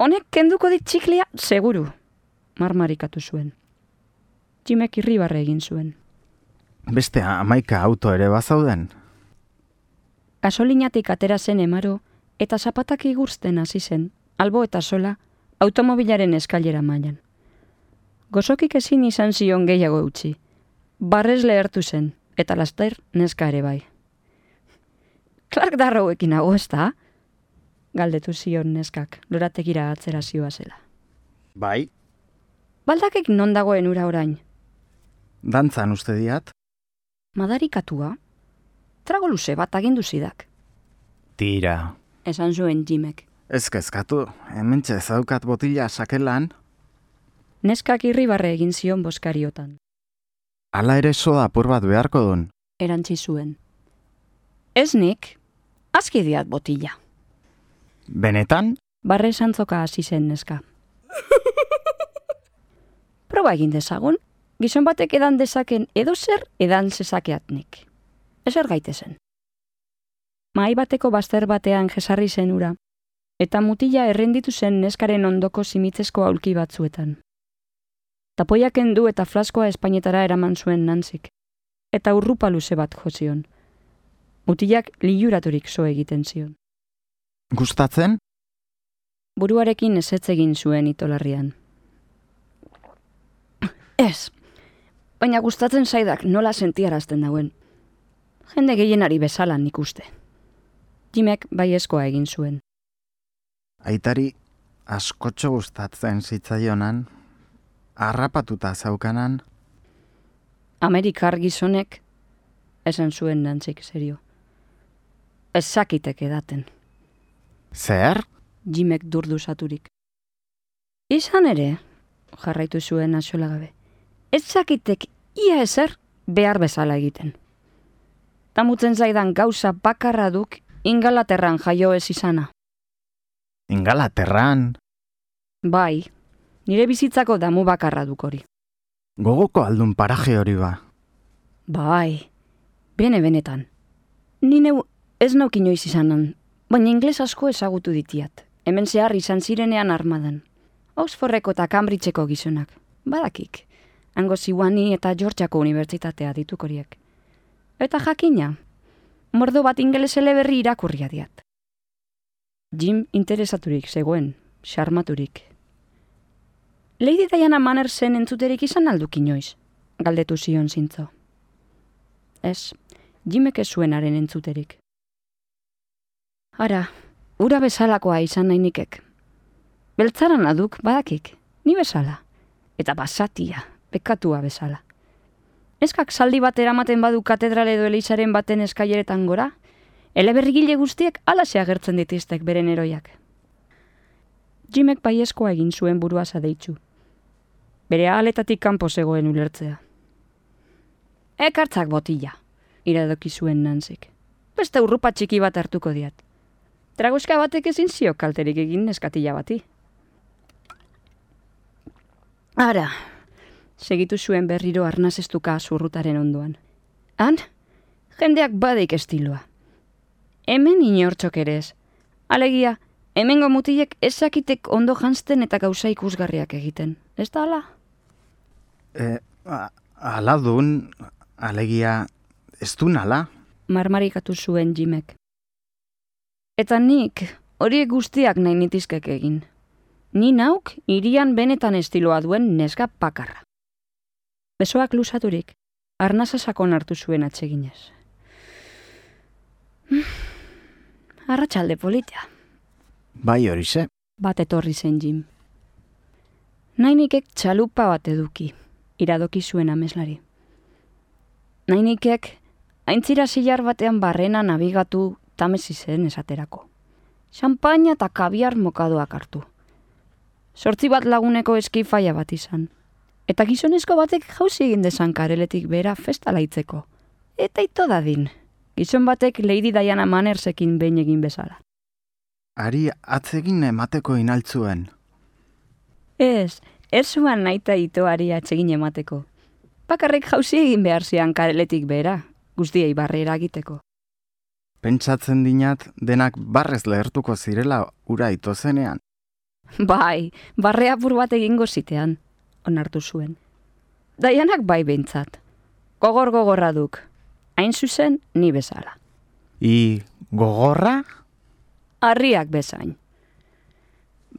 Honek kenduko dit txiklia, seguru, marmarikatu zuen. Jimek irribarre egin zuen. Beste amaika auto ere bazauden. Gasolinatik atera zen emaro eta zapatak igursten hasi zen, albo eta sola, automobilaren eskailera mailan. Gozokik ezin izan zion gehiago utzi. Barrez lehertu zen, eta laster neska ere bai. Clark darroekin hago ez da? Galdetu zion neskak, lorategira atzera zioa zela. Bai. Baldakek non dagoen ura orain? Dantzan uste diat? Madarikatua? Trago luze bat agindu zidak, Tira. esan zuen Jimek. Ez kezkatu, hemen zaukat botila sakelan. Neskak irribarre egin zion boskariotan. Hala ere soda apur bat beharko dun. erantzi zuen. Ez nik, aski diat botila. Benetan? Barre santzoka hasi zen neska. Proba egin dezagun, gizon batek edan dezaken edo zer edan zezakeat nik. Ezer gaitezen. Mahai bateko bazter batean jesarri zen ura, eta mutila errenditu zen neskaren ondoko simitzesko aulki batzuetan. Tapoiak kendu eta flaskoa espainetara eraman zuen nantzik, eta urrupa luze bat jozion. Mutilak liuraturik zo egiten zion. Gustatzen? buruarekin ezetz egin zuen itolarrian. Ez, baina gustatzen zaidak nola sentiarazten dauen. Jende gehienari bezala nik uste. Jimek baiezkoa egin zuen. Aitari askotxo gustatzen zitzaionan, harrapatuta zaukanan, Amerikar gizonek, esan zuen nantzik serio. Ez zakitek edaten, zer? Jimek durduzaturik. Izan ere, jarraitu zuen asola gabe, ez zakitek ia ezer behar bezala egiten. Tamutzen zaidan gauza bakarra duk ingalaterran jaio ez izana. Ingalaterran, Bai, nire bizitzako damu bakarra duk hori. gogoko aldun paraje hori ba. Bai, bene benetan. Ni neu ez nauk inoiz izanan, baina ingles asko ezagutu ditiat. Hemen zehar izan zirenean armadan. Oxfordeko eta Cambridgeko gizonak. Badakik. Hango ziwani eta Georgiako unibertsitatea dituk horiek. Eta jakina, mordo bat ingeles eleberri irakurria diat. Jim interesaturik zegoen, xarmaturik. Lady Diana Mannersen entzuterik izan alduk inoiz, galdetu zion zintzo. Ez, Jimek ez zuenaren entzuterik. Ara, ura bezalakoa izan nahi nikek. Beltzaran aduk badakik, ni bezala. Eta basatia, pekatua bezala. Eskak zaldi bat eramaten badu katedral edo elizaren baten eskaileretan gora, eleberrigile guztiek alaxe agertzen ditiztek beren eroiak. Jimek baiezkoa egin zuen burua zadeitzu. Bere aletatik kanpo zegoen ulertzea. Ekartzak botila, iradoki zuen nantzik. Beste urrupa txiki bat hartuko diat. Tragoska batek ezin zio kalterik egin neskatila bati. Ara, segitu zuen berriro arnazestuka zurrutaren ondoan. Han, jendeak badeik estiloa. Hemen inortxok ere ez. Alegia, hemengo mutilek ezakitek ondo janzten eta gauza ikusgarriak egiten. Ez da ala? E, ala dun, alegia, ez du nala? marmarikatu zuen Jimek. Eta nik, horiek guztiak nahi nitizkek egin. Ni nauk, irian benetan estiloa duen neska pakarra. Besoak lusaturik, arnaza sakon hartu zuen atseginez. Hmm, Arratxalde politia, Bai hori ze. bat etorri zen Jim. Nainikek txalupa bat eduki, iradoki zuen ameslari. Nainikek, aintzira zilar batean barrena nabigatu tamesi zen esaterako. Champaña eta kabiar mokadoak hartu. Sortzi bat laguneko eskifaia bat izan. Eta gizonezko batek jauzi egin dezan kareletik bera festa laitzeko. Eta ito dadin. Gizon batek Lady Diana Mannersekin behin egin bezala. Ari atzegin emateko inaltzuen. Ez, Ez zuan naita itoari atsegin emateko. Bakarrik jauzi egin behar zian kareletik behera, guztiei barrera egiteko. Pentsatzen dinat denak barrez lehertuko zirela ura ito zenean. Bai, barre apur bat egingo zitean, onartu zuen. Daianak bai behintzat. Gogor gogorra duk. Hain zuzen, ni bezala. I gogorra? Harriak bezain.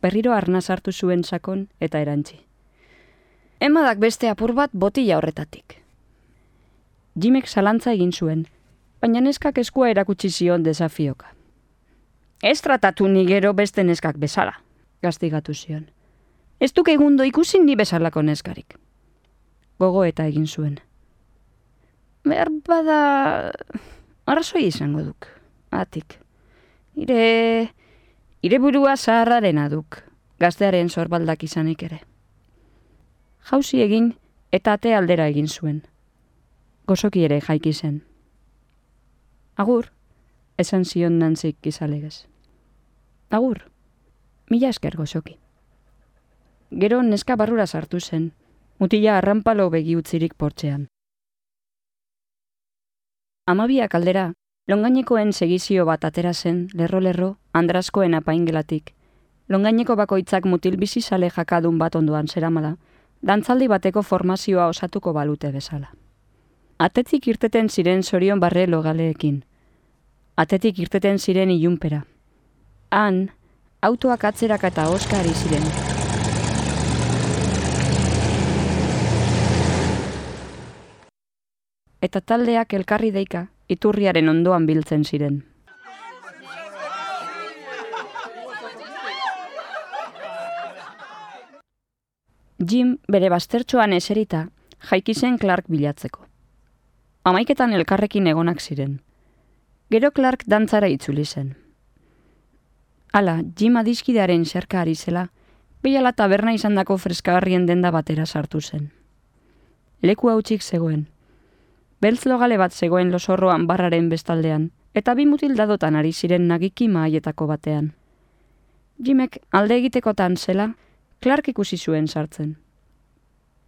Berriro arnaz hartu zuen sakon eta erantzi. Emadak beste apur bat botila horretatik. Jimek zalantza egin zuen, baina neskak eskua erakutsi zion desafioka. Ez tratatu ni gero beste neskak bezala, gaztigatu zion. Ez duk egundo ikusi ni bezalako neskarik. Gogo eta egin zuen. Behar bada... Arrazoi izango duk, atik. Ire... Ire burua zaharraren aduk, gaztearen zorbaldak izanik ere. Jauzi egin eta ate aldera egin zuen. Gozoki ere jaiki zen. Agur, esan zion nantzik gizalegez. Agur, mila esker gozoki. Gero neska barrura sartu zen, mutila arrampalo begi utzirik portzean. Amabiak aldera, longainekoen segizio bat atera zen, lerro-lerro, andraskoen apaingelatik. Longaineko bakoitzak mutil bizi sale jakadun bat ondoan zeramala, dantzaldi bateko formazioa osatuko balute bezala. Atetik irteten ziren zorion barre logaleekin. Atetik irteten ziren ilunpera. Han, autoak atzerak eta oskari ziren. Eta taldeak elkarri deika, iturriaren ondoan biltzen ziren. Jim bere baztertxoan eserita, jaiki zen Clark bilatzeko. Amaiketan elkarrekin egonak ziren. Gero Clark dantzara itzuli zen. Hala, Jim adiskidearen xerka ari zela, behiala taberna izandako freskagarrien denda batera sartu zen. Leku hautsik zegoen. Beltz logale bat zegoen losorroan barraren bestaldean, eta bi mutil dadotan ari ziren nagiki maaietako batean. Jimek alde egitekotan zela, Clark ikusi zuen sartzen.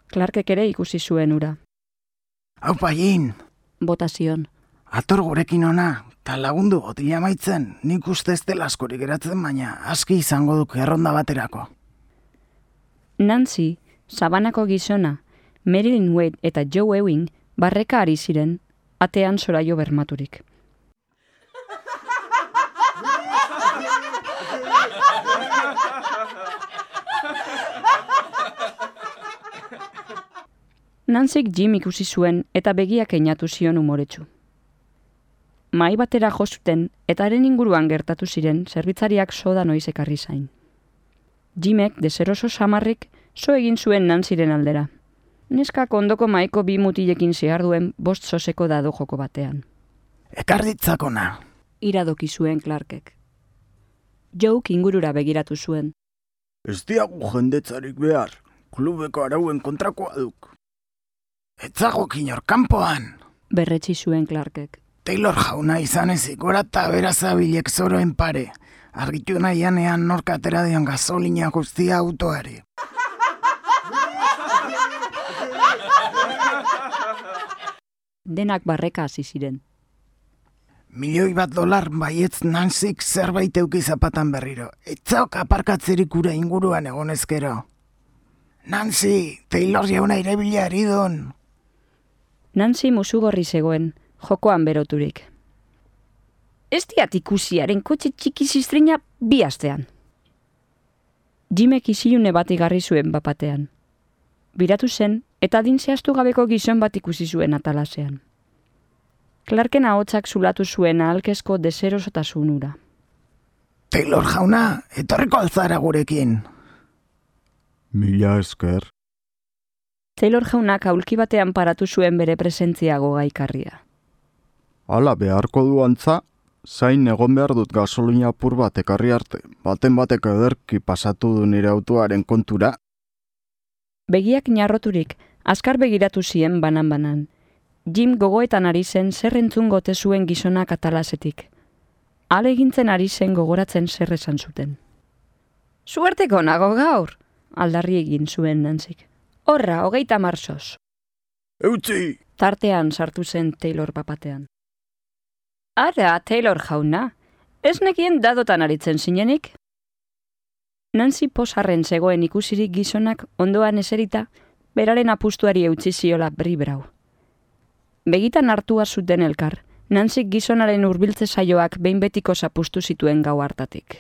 Clarkek ere ikusi zuen ura. Hau paien, Botazion. ator gurekin ona, ta lagundu botila maitzen, nik uste ez dela askorik geratzen baina aski izango duk erronda baterako. Nancy, sabanako gizona, Marilyn Wade eta Joe Ewing barreka ari ziren, atean soraio bermaturik. Nancyk Jim ikusi zuen eta begiak einatu zion umoretsu. Mai batera jozuten eta haren inguruan gertatu ziren zerbitzariak soda noiz ekarri zain. Jimek deseroso samarrik so egin zuen Nancyren aldera. Neskak ondoko maiko bi mutilekin zehar duen bost soseko dado joko batean. Ekar ditzakona, Iradoki zuen Clarkek. Jouk ingurura begiratu zuen. ez diagu jendetzarik behar, klubeko arauen kontrakoa duk. Etzago kinor kanpoan, Berretsi zuen Clarkek. Taylor jauna izan ezik gora eta berazabilek zoroen pare, argitu nahianean norka atera dion gasolina guztia autoari. Denak barreka hasi ziren. Milioi bat dolar baietz Nancyk zerbait euki zapatan berriro. Etzaok aparkatzerik ura inguruan egonezkero. Nancy, Taylor jauna irebila eridun. Nancy musugorri zegoen, jokoan beroturik. Ez diat ikusiaren kotxe txiki ziztrina bi astean. Jimek isilune bat igarri zuen bapatean. Biratu zen, eta adin zehaztu gabeko gizon bat ikusi zuen atalasean. Clarken ahotsak zulatu zuen ahalkezko deserosotasun ura. Taylor jauna, etorriko altzara gurekin. Mila esker. Taylor jaunak aulki batean paratu zuen bere presentzia gogaikarria. Hala beharko du antza, zain egon behar dut gasolina apur bat ekarri arte. Baten batek ederki pasatu du nire autoaren kontura. Begiak narroturik, azkar begiratu zien banan-banan. Jim gogoetan ari zen zer entzun gote zuen gizonak atalasetik. Ale egintzen ari zen gogoratzen zer esan zuten. Suerteko nago gaur, aldarri egin zuen nantzik. Horra, hogeita marsoz. Eutzi! Tartean sartu zen Taylor papatean. Ara, Taylor jauna, ez nekien dadotan aritzen zinenik? Nancy posarren zegoen ikusirik gizonak ondoan eserita, beraren apustuari eutzi ziola bribrau. Begitan hartua zuten elkar, Nancy gizonaren hurbiltze saioak behin betiko zapustu zituen gau hartatik.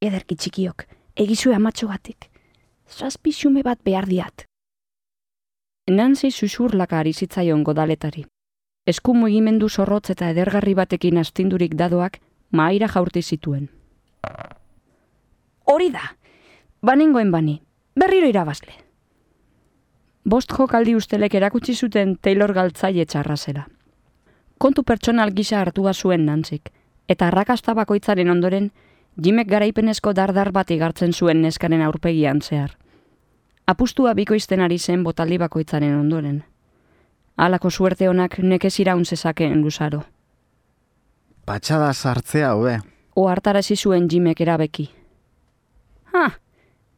Ederki txikiok, egizue amatxogatik. Zazpi xume bat behar diat. Nancy susurlaka ari zitzaion godaletari. Esku mugimendu zorrotz eta edergarri batekin astindurik dadoak mahaira jaurti zituen. Hori da, banengoen bani, berriro irabazle. Bost jokaldi ustelek erakutsi zuten Taylor galtzaile txarra zela. Kontu pertsonal gisa hartua zuen nantzik, eta arrakasta bakoitzaren ondoren, Jimek garaipenezko dardar bat igartzen zuen neskaren aurpegian zehar. Apustua bikoizten ari zen botaldi bakoitzaren ondoren. Halako suerte honak nekez iraun zezakeen luzaro. Patxada sartzea hobe. O hartarazi zuen Jimek erabeki. Ha,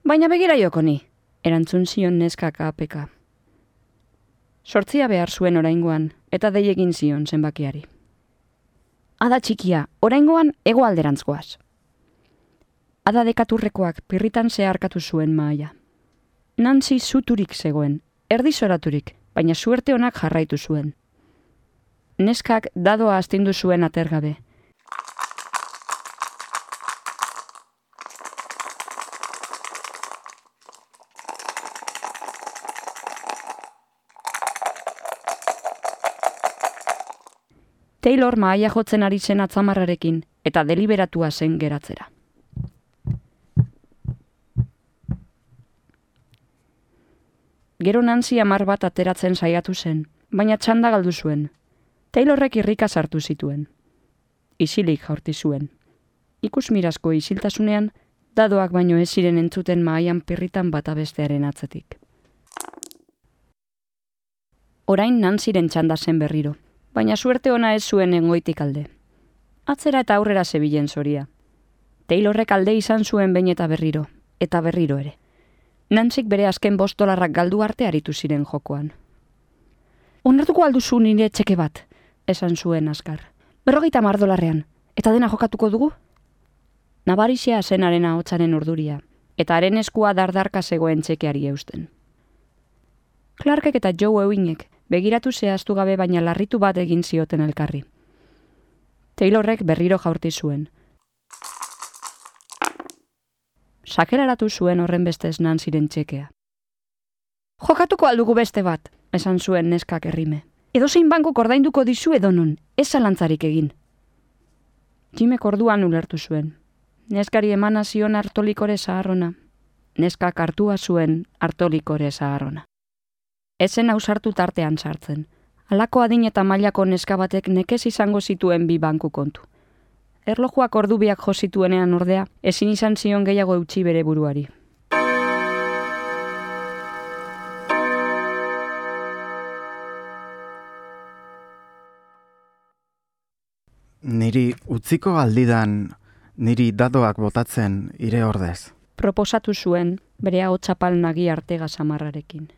baina begira joko ni, erantzun zion neskak apeka. Sortzia behar zuen oraingoan, eta dei egin zion zenbakiari. Ada txikia, oraingoan ego alderantzkoaz. Ada dekaturrekoak pirritan zeharkatu zuen maia. Nancy zuturik zegoen, erdi zoraturik, baina suerte honak jarraitu zuen. Neskak dadoa astindu zuen atergabe. Taylor mahaia jotzen ari zen atzamarrarekin eta deliberatua zen geratzera. Gero Nancy amar bat ateratzen saiatu zen, baina txanda galdu zuen. Taylorrek irrika sartu zituen. Isilik jaurti zuen. Ikus mirazko isiltasunean, dadoak baino ez ziren entzuten mahaian pirritan bata bestearen atzetik. Orain Nancyren txanda zen berriro, baina suerte ona ez zuen engoitik alde. Atzera eta aurrera zebilen zoria. Taylorrek alde izan zuen behin eta berriro, eta berriro ere. Nantzik bere azken bostolarrak galdu arte aritu ziren jokoan. Onartuko alduzu nire txeke bat, esan zuen azkar. Berrogeita mar dolarrean, eta dena jokatuko dugu? Nabarizia zenaren ahotsaren urduria, eta haren eskua dardarka zegoen txekeari eusten. Clarkek eta Joe Ewingek begiratu zehaztu gabe baina larritu bat egin zioten elkarri. Taylorrek berriro jaurti zuen. Sakeraratu zuen horren beste esnan ziren txekea. Jokatuko aldugu beste bat, esan zuen neskak errime. Edo zein banku kordainduko dizu edonon, ez zalantzarik egin. Jimek orduan ulertu zuen. Neskari emana zion hartolikore zaharrona. Neskak hartua zuen hartolikore zaharrona. Ezen ausartu tartean sartzen. Halako adin eta mailako neska batek nekez izango zituen bi banku kontu. Erlojuak ordubiak jo zituenean ordea, ezin izan zion gehiago eutxi bere buruari. Niri utziko aldidan niri dadoak botatzen ire ordez. Proposatu zuen bere hau txapal nagi artega samarrarekin.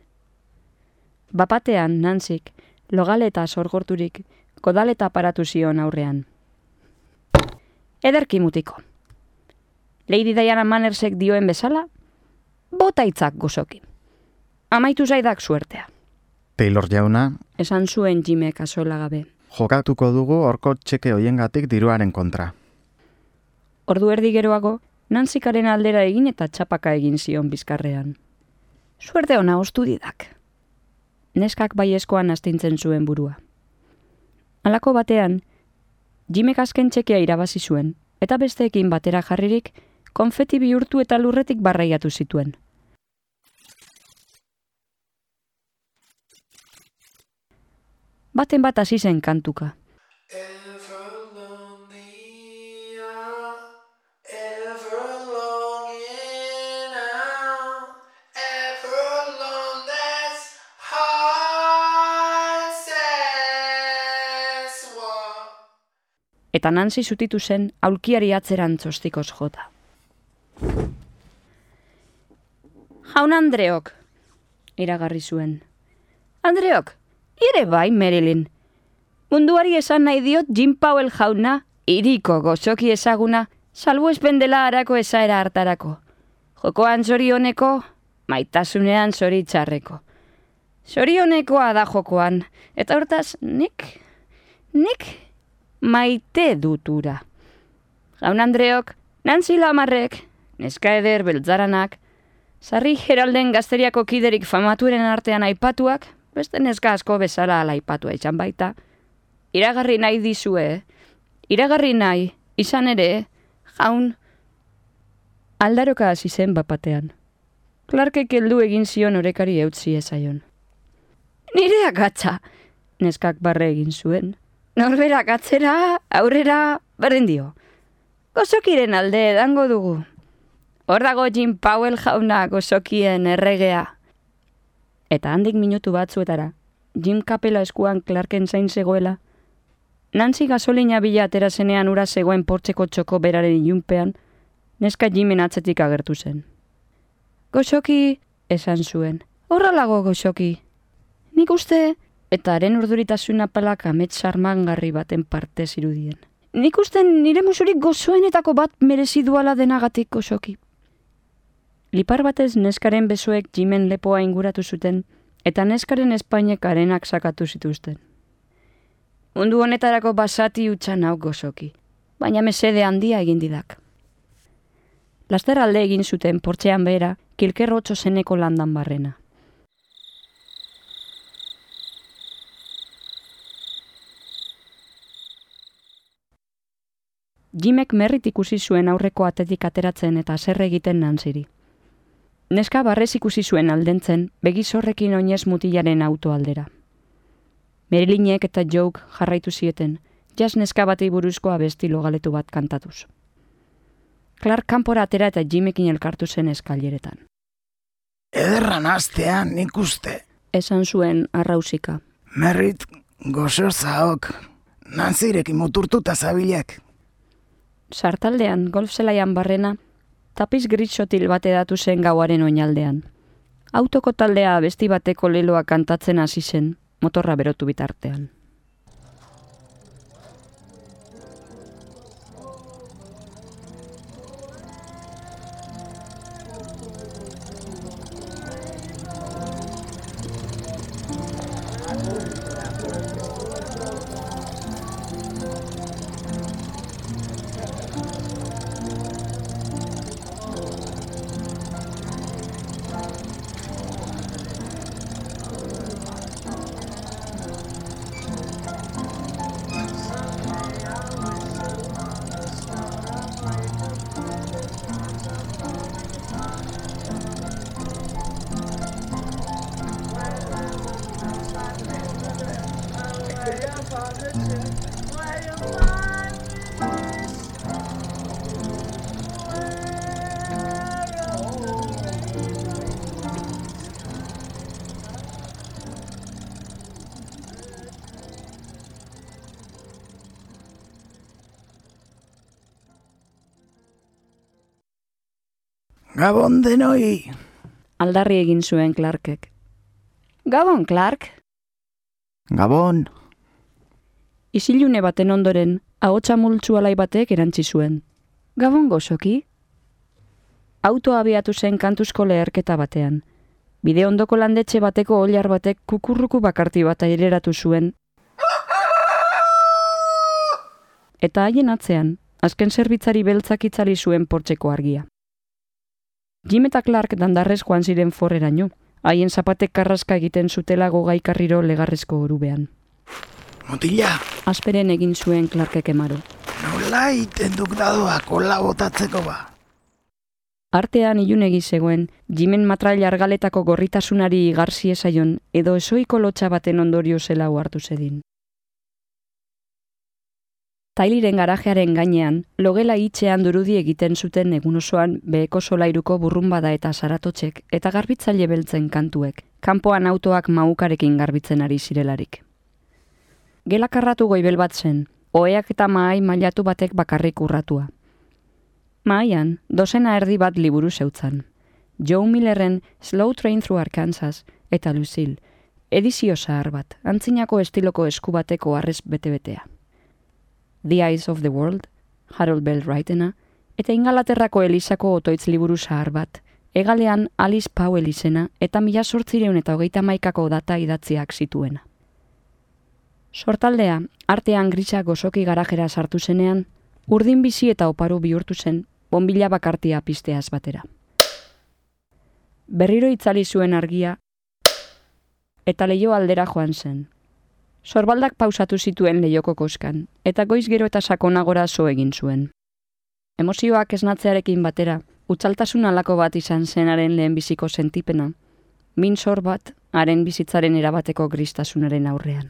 Bapatean, nantzik, logaleta sorgorturik, kodaleta aparatu zion aurrean. Ederki mutiko. Lady Diana Mannersek dioen bezala, bota itzak gozoki. Amaitu zaidak suertea. Taylor jauna, Esan zuen Jimek azola gabe. jokatuko dugu horko txeke hoiengatik diruaren kontra. Ordu erdi geroago, nantzikaren aldera egin eta txapaka egin zion bizkarrean. Suerte ona ostu didak. Neskak baieskoan astintzen zuen burua. Halako batean, Jimek azken txekea irabazi zuen, eta besteekin batera jarririk, konfeti bihurtu eta lurretik barraiatu zituen. Baten bat hasi zen kantuka. Eta Nancy zutitu zen aulkiari atzeran txostikoz jota. Jaun Andreok, iragarri zuen. Andreok, ire bai, Marilyn. Munduari esan nahi diot Jim Powell jauna, iriko gozoki ezaguna, salbu dela arako esaera hartarako. Jokoan zorioneko, maitasunean zoritxarreko. Zorionekoa da jokoan, eta hortaz, nik, nik maite dutura. Jaun Andreok, Nancy Lamarrek, neska eder beltzaranak, sarri heralden gazteriako kiderik famaturen artean aipatuak, beste neska asko bezala ala aipatua izan baita. Iragarri nahi dizue, iragarri nahi, izan ere, jaun, aldaroka hasi zen bapatean. Clarkek heldu egin zion orekari eutzi ezaion. Nire agatza, neskak barre egin zuen. Norberak atzera, aurrera, berdin dio. Gozokiren alde edango dugu. Hor dago Jim Powell jauna gozokien erregea. Eta handik minutu batzuetara, Jim kapela eskuan Clarken zain zegoela, Nancy gasolina bila atera zenean ura zegoen portzeko txoko beraren ilunpean, neska Jimen atzetik agertu zen. Gozoki, esan zuen. Horralago gozoki. Nik uste, eta haren urduritasun apalak amets armangarri baten parte zirudien. Nik uste nire musurik gozoenetako bat merezi duala denagatik gozoki. Lipar batez neskaren besoek jimen lepoa inguratu zuten, eta neskaren espainek arenak sakatu zituzten. Mundu honetarako basati utxan hau gozoki, baina mesede handia egin didak. Laster alde egin zuten portxean behera, kilkerrotxo zeneko landan barrena. Jimek merrit ikusi zuen aurreko atetik ateratzen eta zer egiten nanziri. Neska barrez ikusi zuen aldentzen, begizorrekin oinez mutilaren auto aldera. Merilinek eta jouk jarraitu zieten, jas neska batei buruzko abestilo galetu bat kantatuz. Clark kanpora atera eta Jimekin elkartu zen eskaileretan. Ederran astean nik uste. Esan zuen arrausika. Merrit gozo zaok. Nanzirekin muturtuta zabilek. Sartaldean, golf zelaian barrena, tapiz gritsotil bat edatu zen gauaren oinaldean. Autoko taldea besti bateko leloa kantatzen hasi zen, motorra berotu bitartean. Denoi. Aldarri egin zuen Clarkek. Gabon, Clark! Gabon, Isilune baten ondoren, ahotsa multzu alai batek erantzi zuen. Gabon gozoki? Autoa abiatu zen kantuzko leherketa batean. Bide ondoko landetxe bateko oilar batek kukurruku bakarti bat aileratu zuen. Eta haien atzean, azken zerbitzari beltzak itzali zuen portzeko argia. Jim eta Clark dandarrez joan ziren forreraino, haien zapatek karraska egiten zutela gogaikarriro legarrezko orubean. Mutila, Asperen egin zuen Clarkek emaro. nola iten duk dadoa kola botatzeko ba. Artean ilunegi zegoen, jimen matrail argaletako gorritasunari igarzi ezaion edo esoiko lotxa baten ondorio zela hartu zedin. Tailiren garajearen gainean, logela itxean durudi egiten zuten egun osoan beheko solairuko burrunbada eta saratotxek eta garbitzaile beltzen kantuek, kanpoan autoak maukarekin garbitzen ari zirelarik. Gelakarratu goibel bat zen, oheak eta mahai mailatu batek bakarrik urratua. Mahaian, dozena erdi bat liburu zeutzan. Joe Millerren Slow Train Through Arkansas eta Lucille, edizio zahar bat, antzinako estiloko esku bateko arrez bete-betea. The Eyes of the World, Harold Bell Wrightena, eta ingalaterrako Elisako otoitz liburu zahar bat, egalean Alice Powell izena eta mila sortzireun eta hogeita maikako data idatziak zituena. Sortaldea, artean grisa gozoki garajera sartu zenean, urdin bizi eta oparu bihurtu zen, bonbila bakartia pisteaz batera. Berriro itzali zuen argia, eta leio aldera joan zen. Sorbaldak pausatu zituen leioko koskan, eta goiz gero eta sakonagora zo egin zuen. Emozioak esnatzearekin batera, utzaltasun alako bat izan zenaren lehen biziko sentipena, min sor bat, haren bizitzaren erabateko gristasunaren aurrean.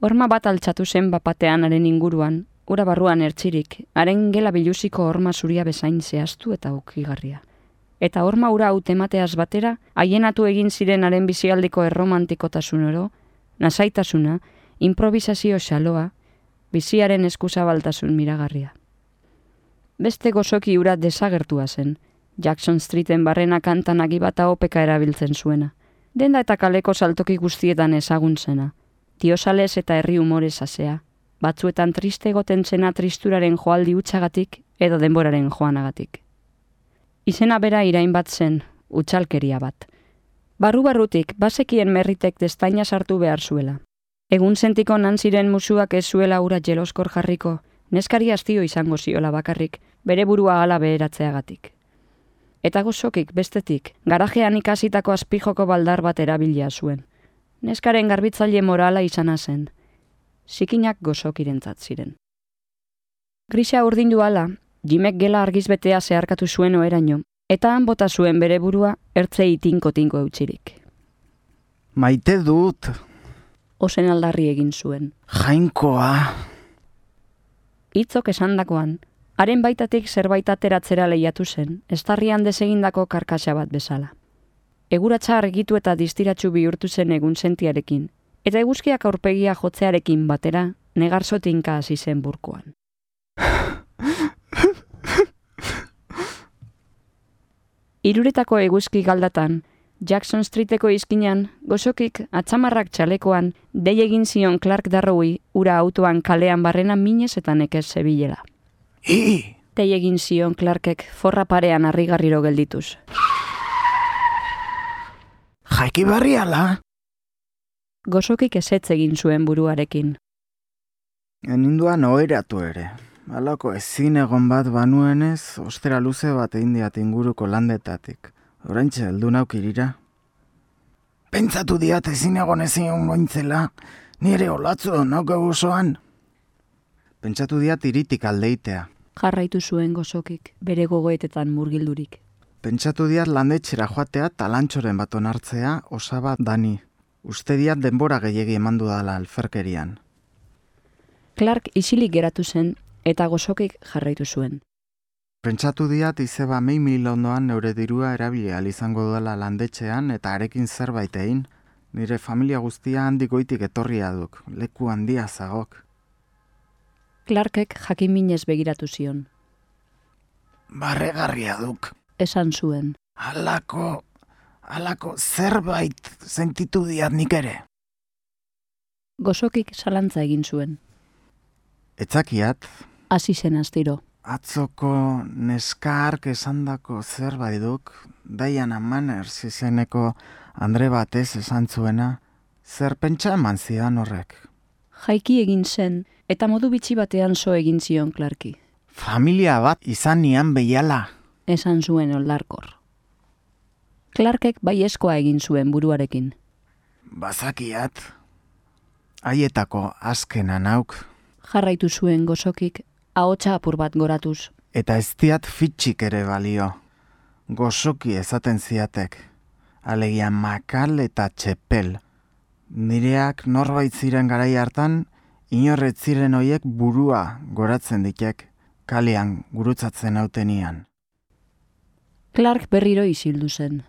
Horma bat altxatu zen bapatean haren inguruan, ura barruan ertzirik, haren gela biluziko horma zuria bezain zehaztu eta ukigarria. Eta horma ura hau temateaz batera, haienatu egin ziren haren bizialdiko erromantikotasun oro, nasaitasuna, improvisazio xaloa, biziaren eskuzabaltasun miragarria. Beste gozoki ura desagertua zen, Jackson Streeten barrena kantan agibata opeka erabiltzen zuena. Denda eta kaleko saltoki guztietan ezagun zena. Tiosales eta herri umorez asea. Batzuetan triste egoten zena tristuraren joaldi utxagatik edo denboraren joanagatik. Izena bera irain bat zen, utxalkeria bat. Barru-barrutik, basekien merritek destaina sartu behar zuela. Egun sentiko nan ziren musuak ez zuela ura jeloskor jarriko, neskari astio izango ziola bakarrik, bere burua gala beheratzeagatik. Eta gozokik bestetik, garajean ikasitako azpijoko baldar bat erabilia zuen. Neskaren garbitzaile morala izana zen. Sikinak gozokirentzat ziren. Grisa urdindu ala, Jimek gela argizbetea zeharkatu zuen oeraino, eta han bota zuen bere burua ertze itinko-tinko eutxirik. Maite dut, Ozen aldarri egin zuen. jainkoa. Hitzok esandakoan, haren baitatik zerbait ateratzera lehiatu zen, estarrian desegindako karkasa bat bezala. Eguratsa argitu eta distiratsu bihurtu zen egun sentiarekin, eta eguzkiak aurpegia jotzearekin batera, negarzotinka hasi zen burkoan. Iruretako eguzki galdatan, Jackson Streeteko izkinan, gozokik atzamarrak txalekoan, dei egin zion Clark Darrowi ura autoan kalean barrena minez eta nekez zebilela. I, Dei egin zion Clarkek forra parean harrigarriro geldituz. jaiki barriala. Gozokik ezetz egin zuen buruarekin. Eninduan oheratu ere. Halako ezin egon bat banuenez, ostera luze bat egin diat inguruko landetatik. Oraintxe heldu nauk irira. Pentsatu diat ezin egon ezin gointzela, nire olatzu nauke osoan. Pentsatu diat iritik aldeitea. Jarraitu zuen gozokik, bere gogoetetan murgildurik. Pentsatu diat landetxera joatea talantxoren bat onartzea osaba dani. Uste diat denbora gehiegi emandu dala alferkerian. Clark isilik geratu zen, eta gozokik jarraitu zuen. Pentsatu diat izeba mei mil ondoan neure dirua erabili ahal izango duela landetxean eta arekin zerbait egin. Nire familia guztia handik goitik etorria duk, leku handia zagok. Clarkek jakin minez begiratu zion. Barregarria duk. Esan zuen. Halako, halako zerbait sentitu diat nik ere. Gozokik salantza egin zuen. Etzakiat, Hasi zen astiro. atzoko neskark esandako zerbait duk, Diana Manners izeneko Andre batez esan zuena, zer pentsa eman zidan horrek. Jaiki egin zen, eta modu bitxi batean zo egin zion Clarki. Familia bat izan nian behiala. Esan zuen oldarkor. Clarkek baiezkoa egin zuen buruarekin. Bazakiat, Haietako azkena nauk, Jarraitu zuen gozokik, ahotsa apur bat goratuz. eta ez diat fitxik ere balio. Gozoki ezaten ziatek. Alegia makal eta txepel. Nireak norbait ziren garai hartan, inorret ziren hoiek burua goratzen ditek, kalean gurutzatzen hautenian. Clark berriro isildu zen.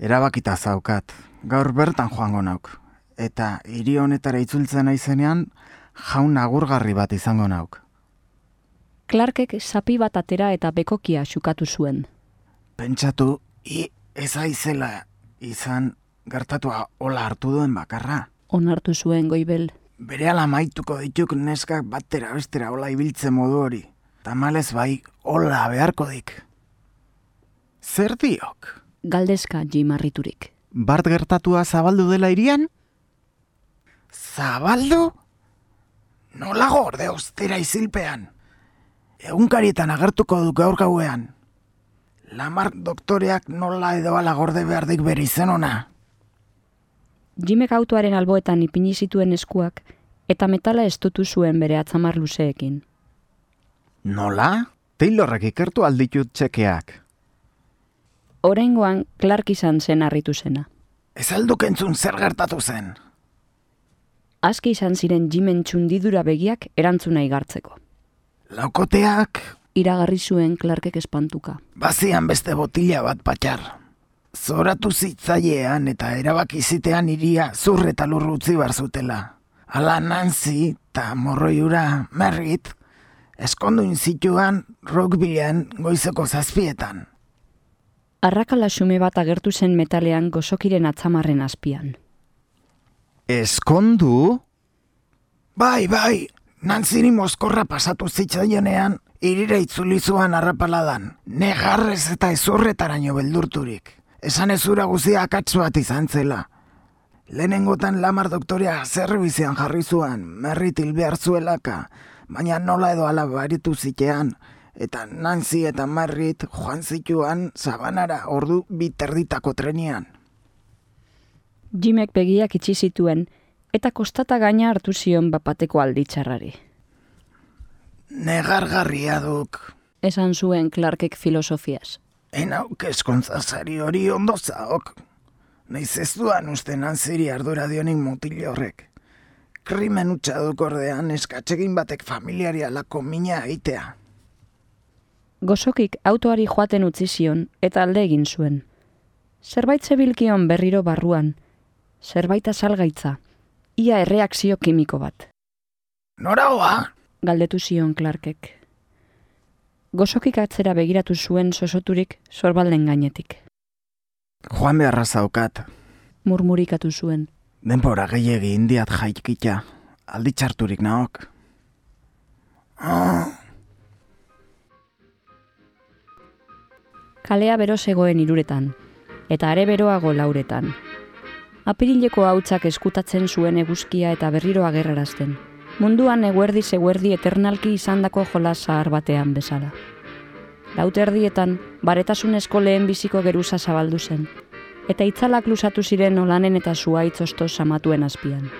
Erabakita zaukat, gaur bertan joango nauk. Eta hiri honetara itzultzen naizenean, jaun agurgarri bat izango nauk. Clarkek sapi bat atera eta bekokia xukatu zuen. pentsatu, i, ez aizela izan gertatua hola hartu duen bakarra. Onartu zuen goibel. Bere ala maituko dituk neskak batera bestera hola ibiltze modu hori. Tamalez bai, hola beharko dik. Zer diok? Galdezka jimarriturik. Bart gertatua zabaldu dela irian? Zabaldu? Nola gorde ostera izilpean? Egunkarietan agertuko du gaur gauean. Lamar doktoreak nola edo ala gorde behar dik bere izen ona. Jimek autoaren alboetan ipini zituen eskuak eta metala estutu zuen bere atzamar luzeekin. Nola? Taylorrek ikertu alditut txekeak. Oraingoan Clark izan zen harritu zena. Ez alduk entzun zer gertatu zen. Aski izan ziren Jimen txundidura begiak erantzuna igartzeko. Laukoteak Iragarri zuen Clarkek espantuka. bazian beste botila bat patxar. Zoratu zitzaiean eta erabaki zitean iria zur eta lur utzi bar zutela. Ala Nancy eta morroiura merrit, eskonduin zituan rockbilen goizeko zazpietan. Arrakala xume bat agertu zen metalean gozokiren atzamarren azpian. Eskondu? Bai, bai, Nancyri mozkorra pasatu zitzaionean, irira itzuli zuan arrapaladan, negarrez eta ezurretaraino beldurturik. Esan ezura guzia akatsu bat izan zela. Lehenengotan lamar doktorea zerbizian jarri zuan, merrit hil behar zuelaka, baina nola edo ala baritu zitean, eta Nancy eta Merrit joan zituan sabanara ordu biterditako trenian. Jimek begiak itxi zituen eta kostata gaina hartu zion bapateko alditxarrari. Negargarria duk, Esan zuen Clarkek filosofiaz. enauk eskontzazari hori ondo zaok. Naiz ez duan uste nanziri ardura dionik mutil horrek. Krimen utxaduk ordean eskatzegin batek familiari alako mina egitea. Gozokik autoari joaten utzi zion eta alde egin zuen. Zerbait zebilkion berriro barruan, zerbait azalgaitza, ia erreakzio kimiko bat. Nora hoa? galdetu zion Clarkek. Gozokik atzera begiratu zuen sosoturik sorbalden gainetik. Joan beharra zaukat. Murmurikatu zuen. Denbora gehiegi indiat jaikita. Alditxarturik naok. Oh, Kalea bero zegoen iruretan, eta are beroago lauretan. Apirileko hautsak eskutatzen zuen eguzkia eta berriro agerrarazten. Munduan eguerdi eguerdi eternalki izandako jolas zahar batean bezala. Lauterdietan, baretasunezko lehen biziko geruza zabaldu zen, eta itzalak lusatu ziren olanen eta zuaitz osto samatuen azpian.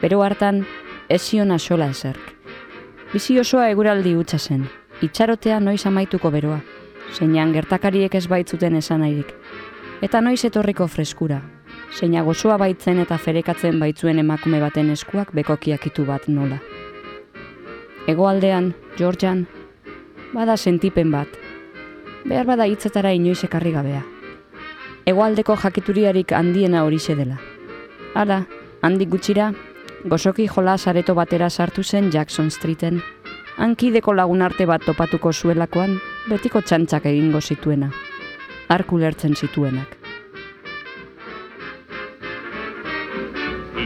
Bero hartan, ez zion asola ezerk. Bizi osoa eguraldi hutsa zen, itxarotea noiz amaituko beroa, zeinan gertakariek ez baitzuten esan nahirik, eta noiz etorriko freskura, zeina gozoa baitzen eta ferekatzen baitzuen emakume baten eskuak bekokiakitu bat nola. Hegoaldean, Georgian, bada sentipen bat, behar bada hitzetara inoiz ekarri gabea. Hegoaldeko jakituriarik handiena horixe dela. Hala, handik gutxira, gozoki jolas areto batera sartu zen Jackson Streeten, hankideko lagunarte bat topatuko zuelakoan, betiko txantxak egingo zituena. Arku lertzen zituenak.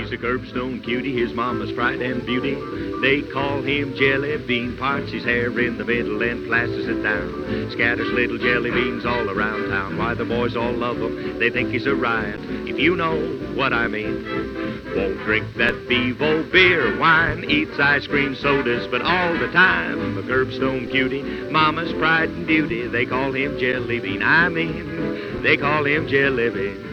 He's a curbstone cutie, his mama's pride and beauty. They call him Jelly Bean, parts his hair in the middle and plasters it down. Scatters little jelly beans all around town. Why the boys all love him, they think he's a riot. If you know what I mean. Won't drink that Bevo beer, wine, eats ice cream sodas, but all the time a curbstone cutie, mama's pride and beauty. They call him Jelly Bean. I mean, they call him Jelly Bean.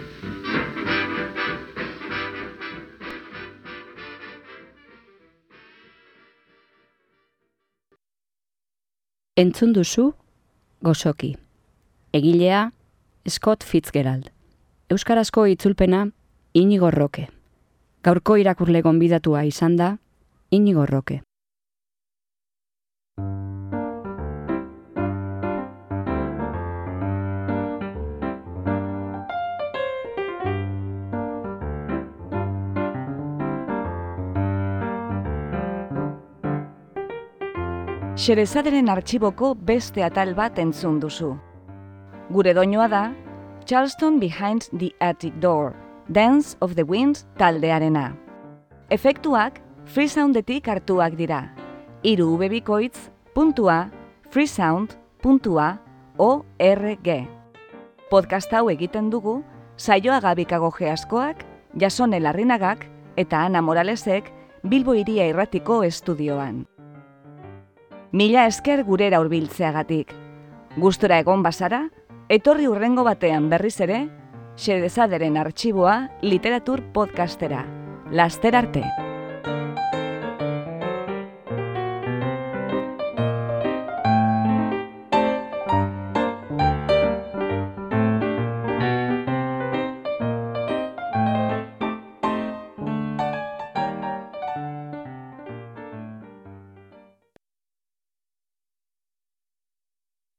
Entzun duzu, gozoki. Egilea, Scott Fitzgerald. Euskarazko itzulpena, Inigo Roque. Gaurko irakurle gonbidatua izan da, Inigo Roque. Xerezaderen artxiboko beste atal bat entzun duzu. Gure doinoa da Charleston Behind the Attic Door, Dance of the Winds taldearena. Efektuak freesoundetik hartuak dira. Iru ubebikoitz puntua freesound.org. Podcast hau egiten dugu saioa gabikago geaskoak, jasone larrinagak eta Ana Moralesek Bilbo iria irratiko estudioan. Mila esker gurera hurbiltzeagatik. Gustora egon bazara, etorri urrengo batean berriz ere, Xedezaderen artxiboa literatur podcastera. Laster arte!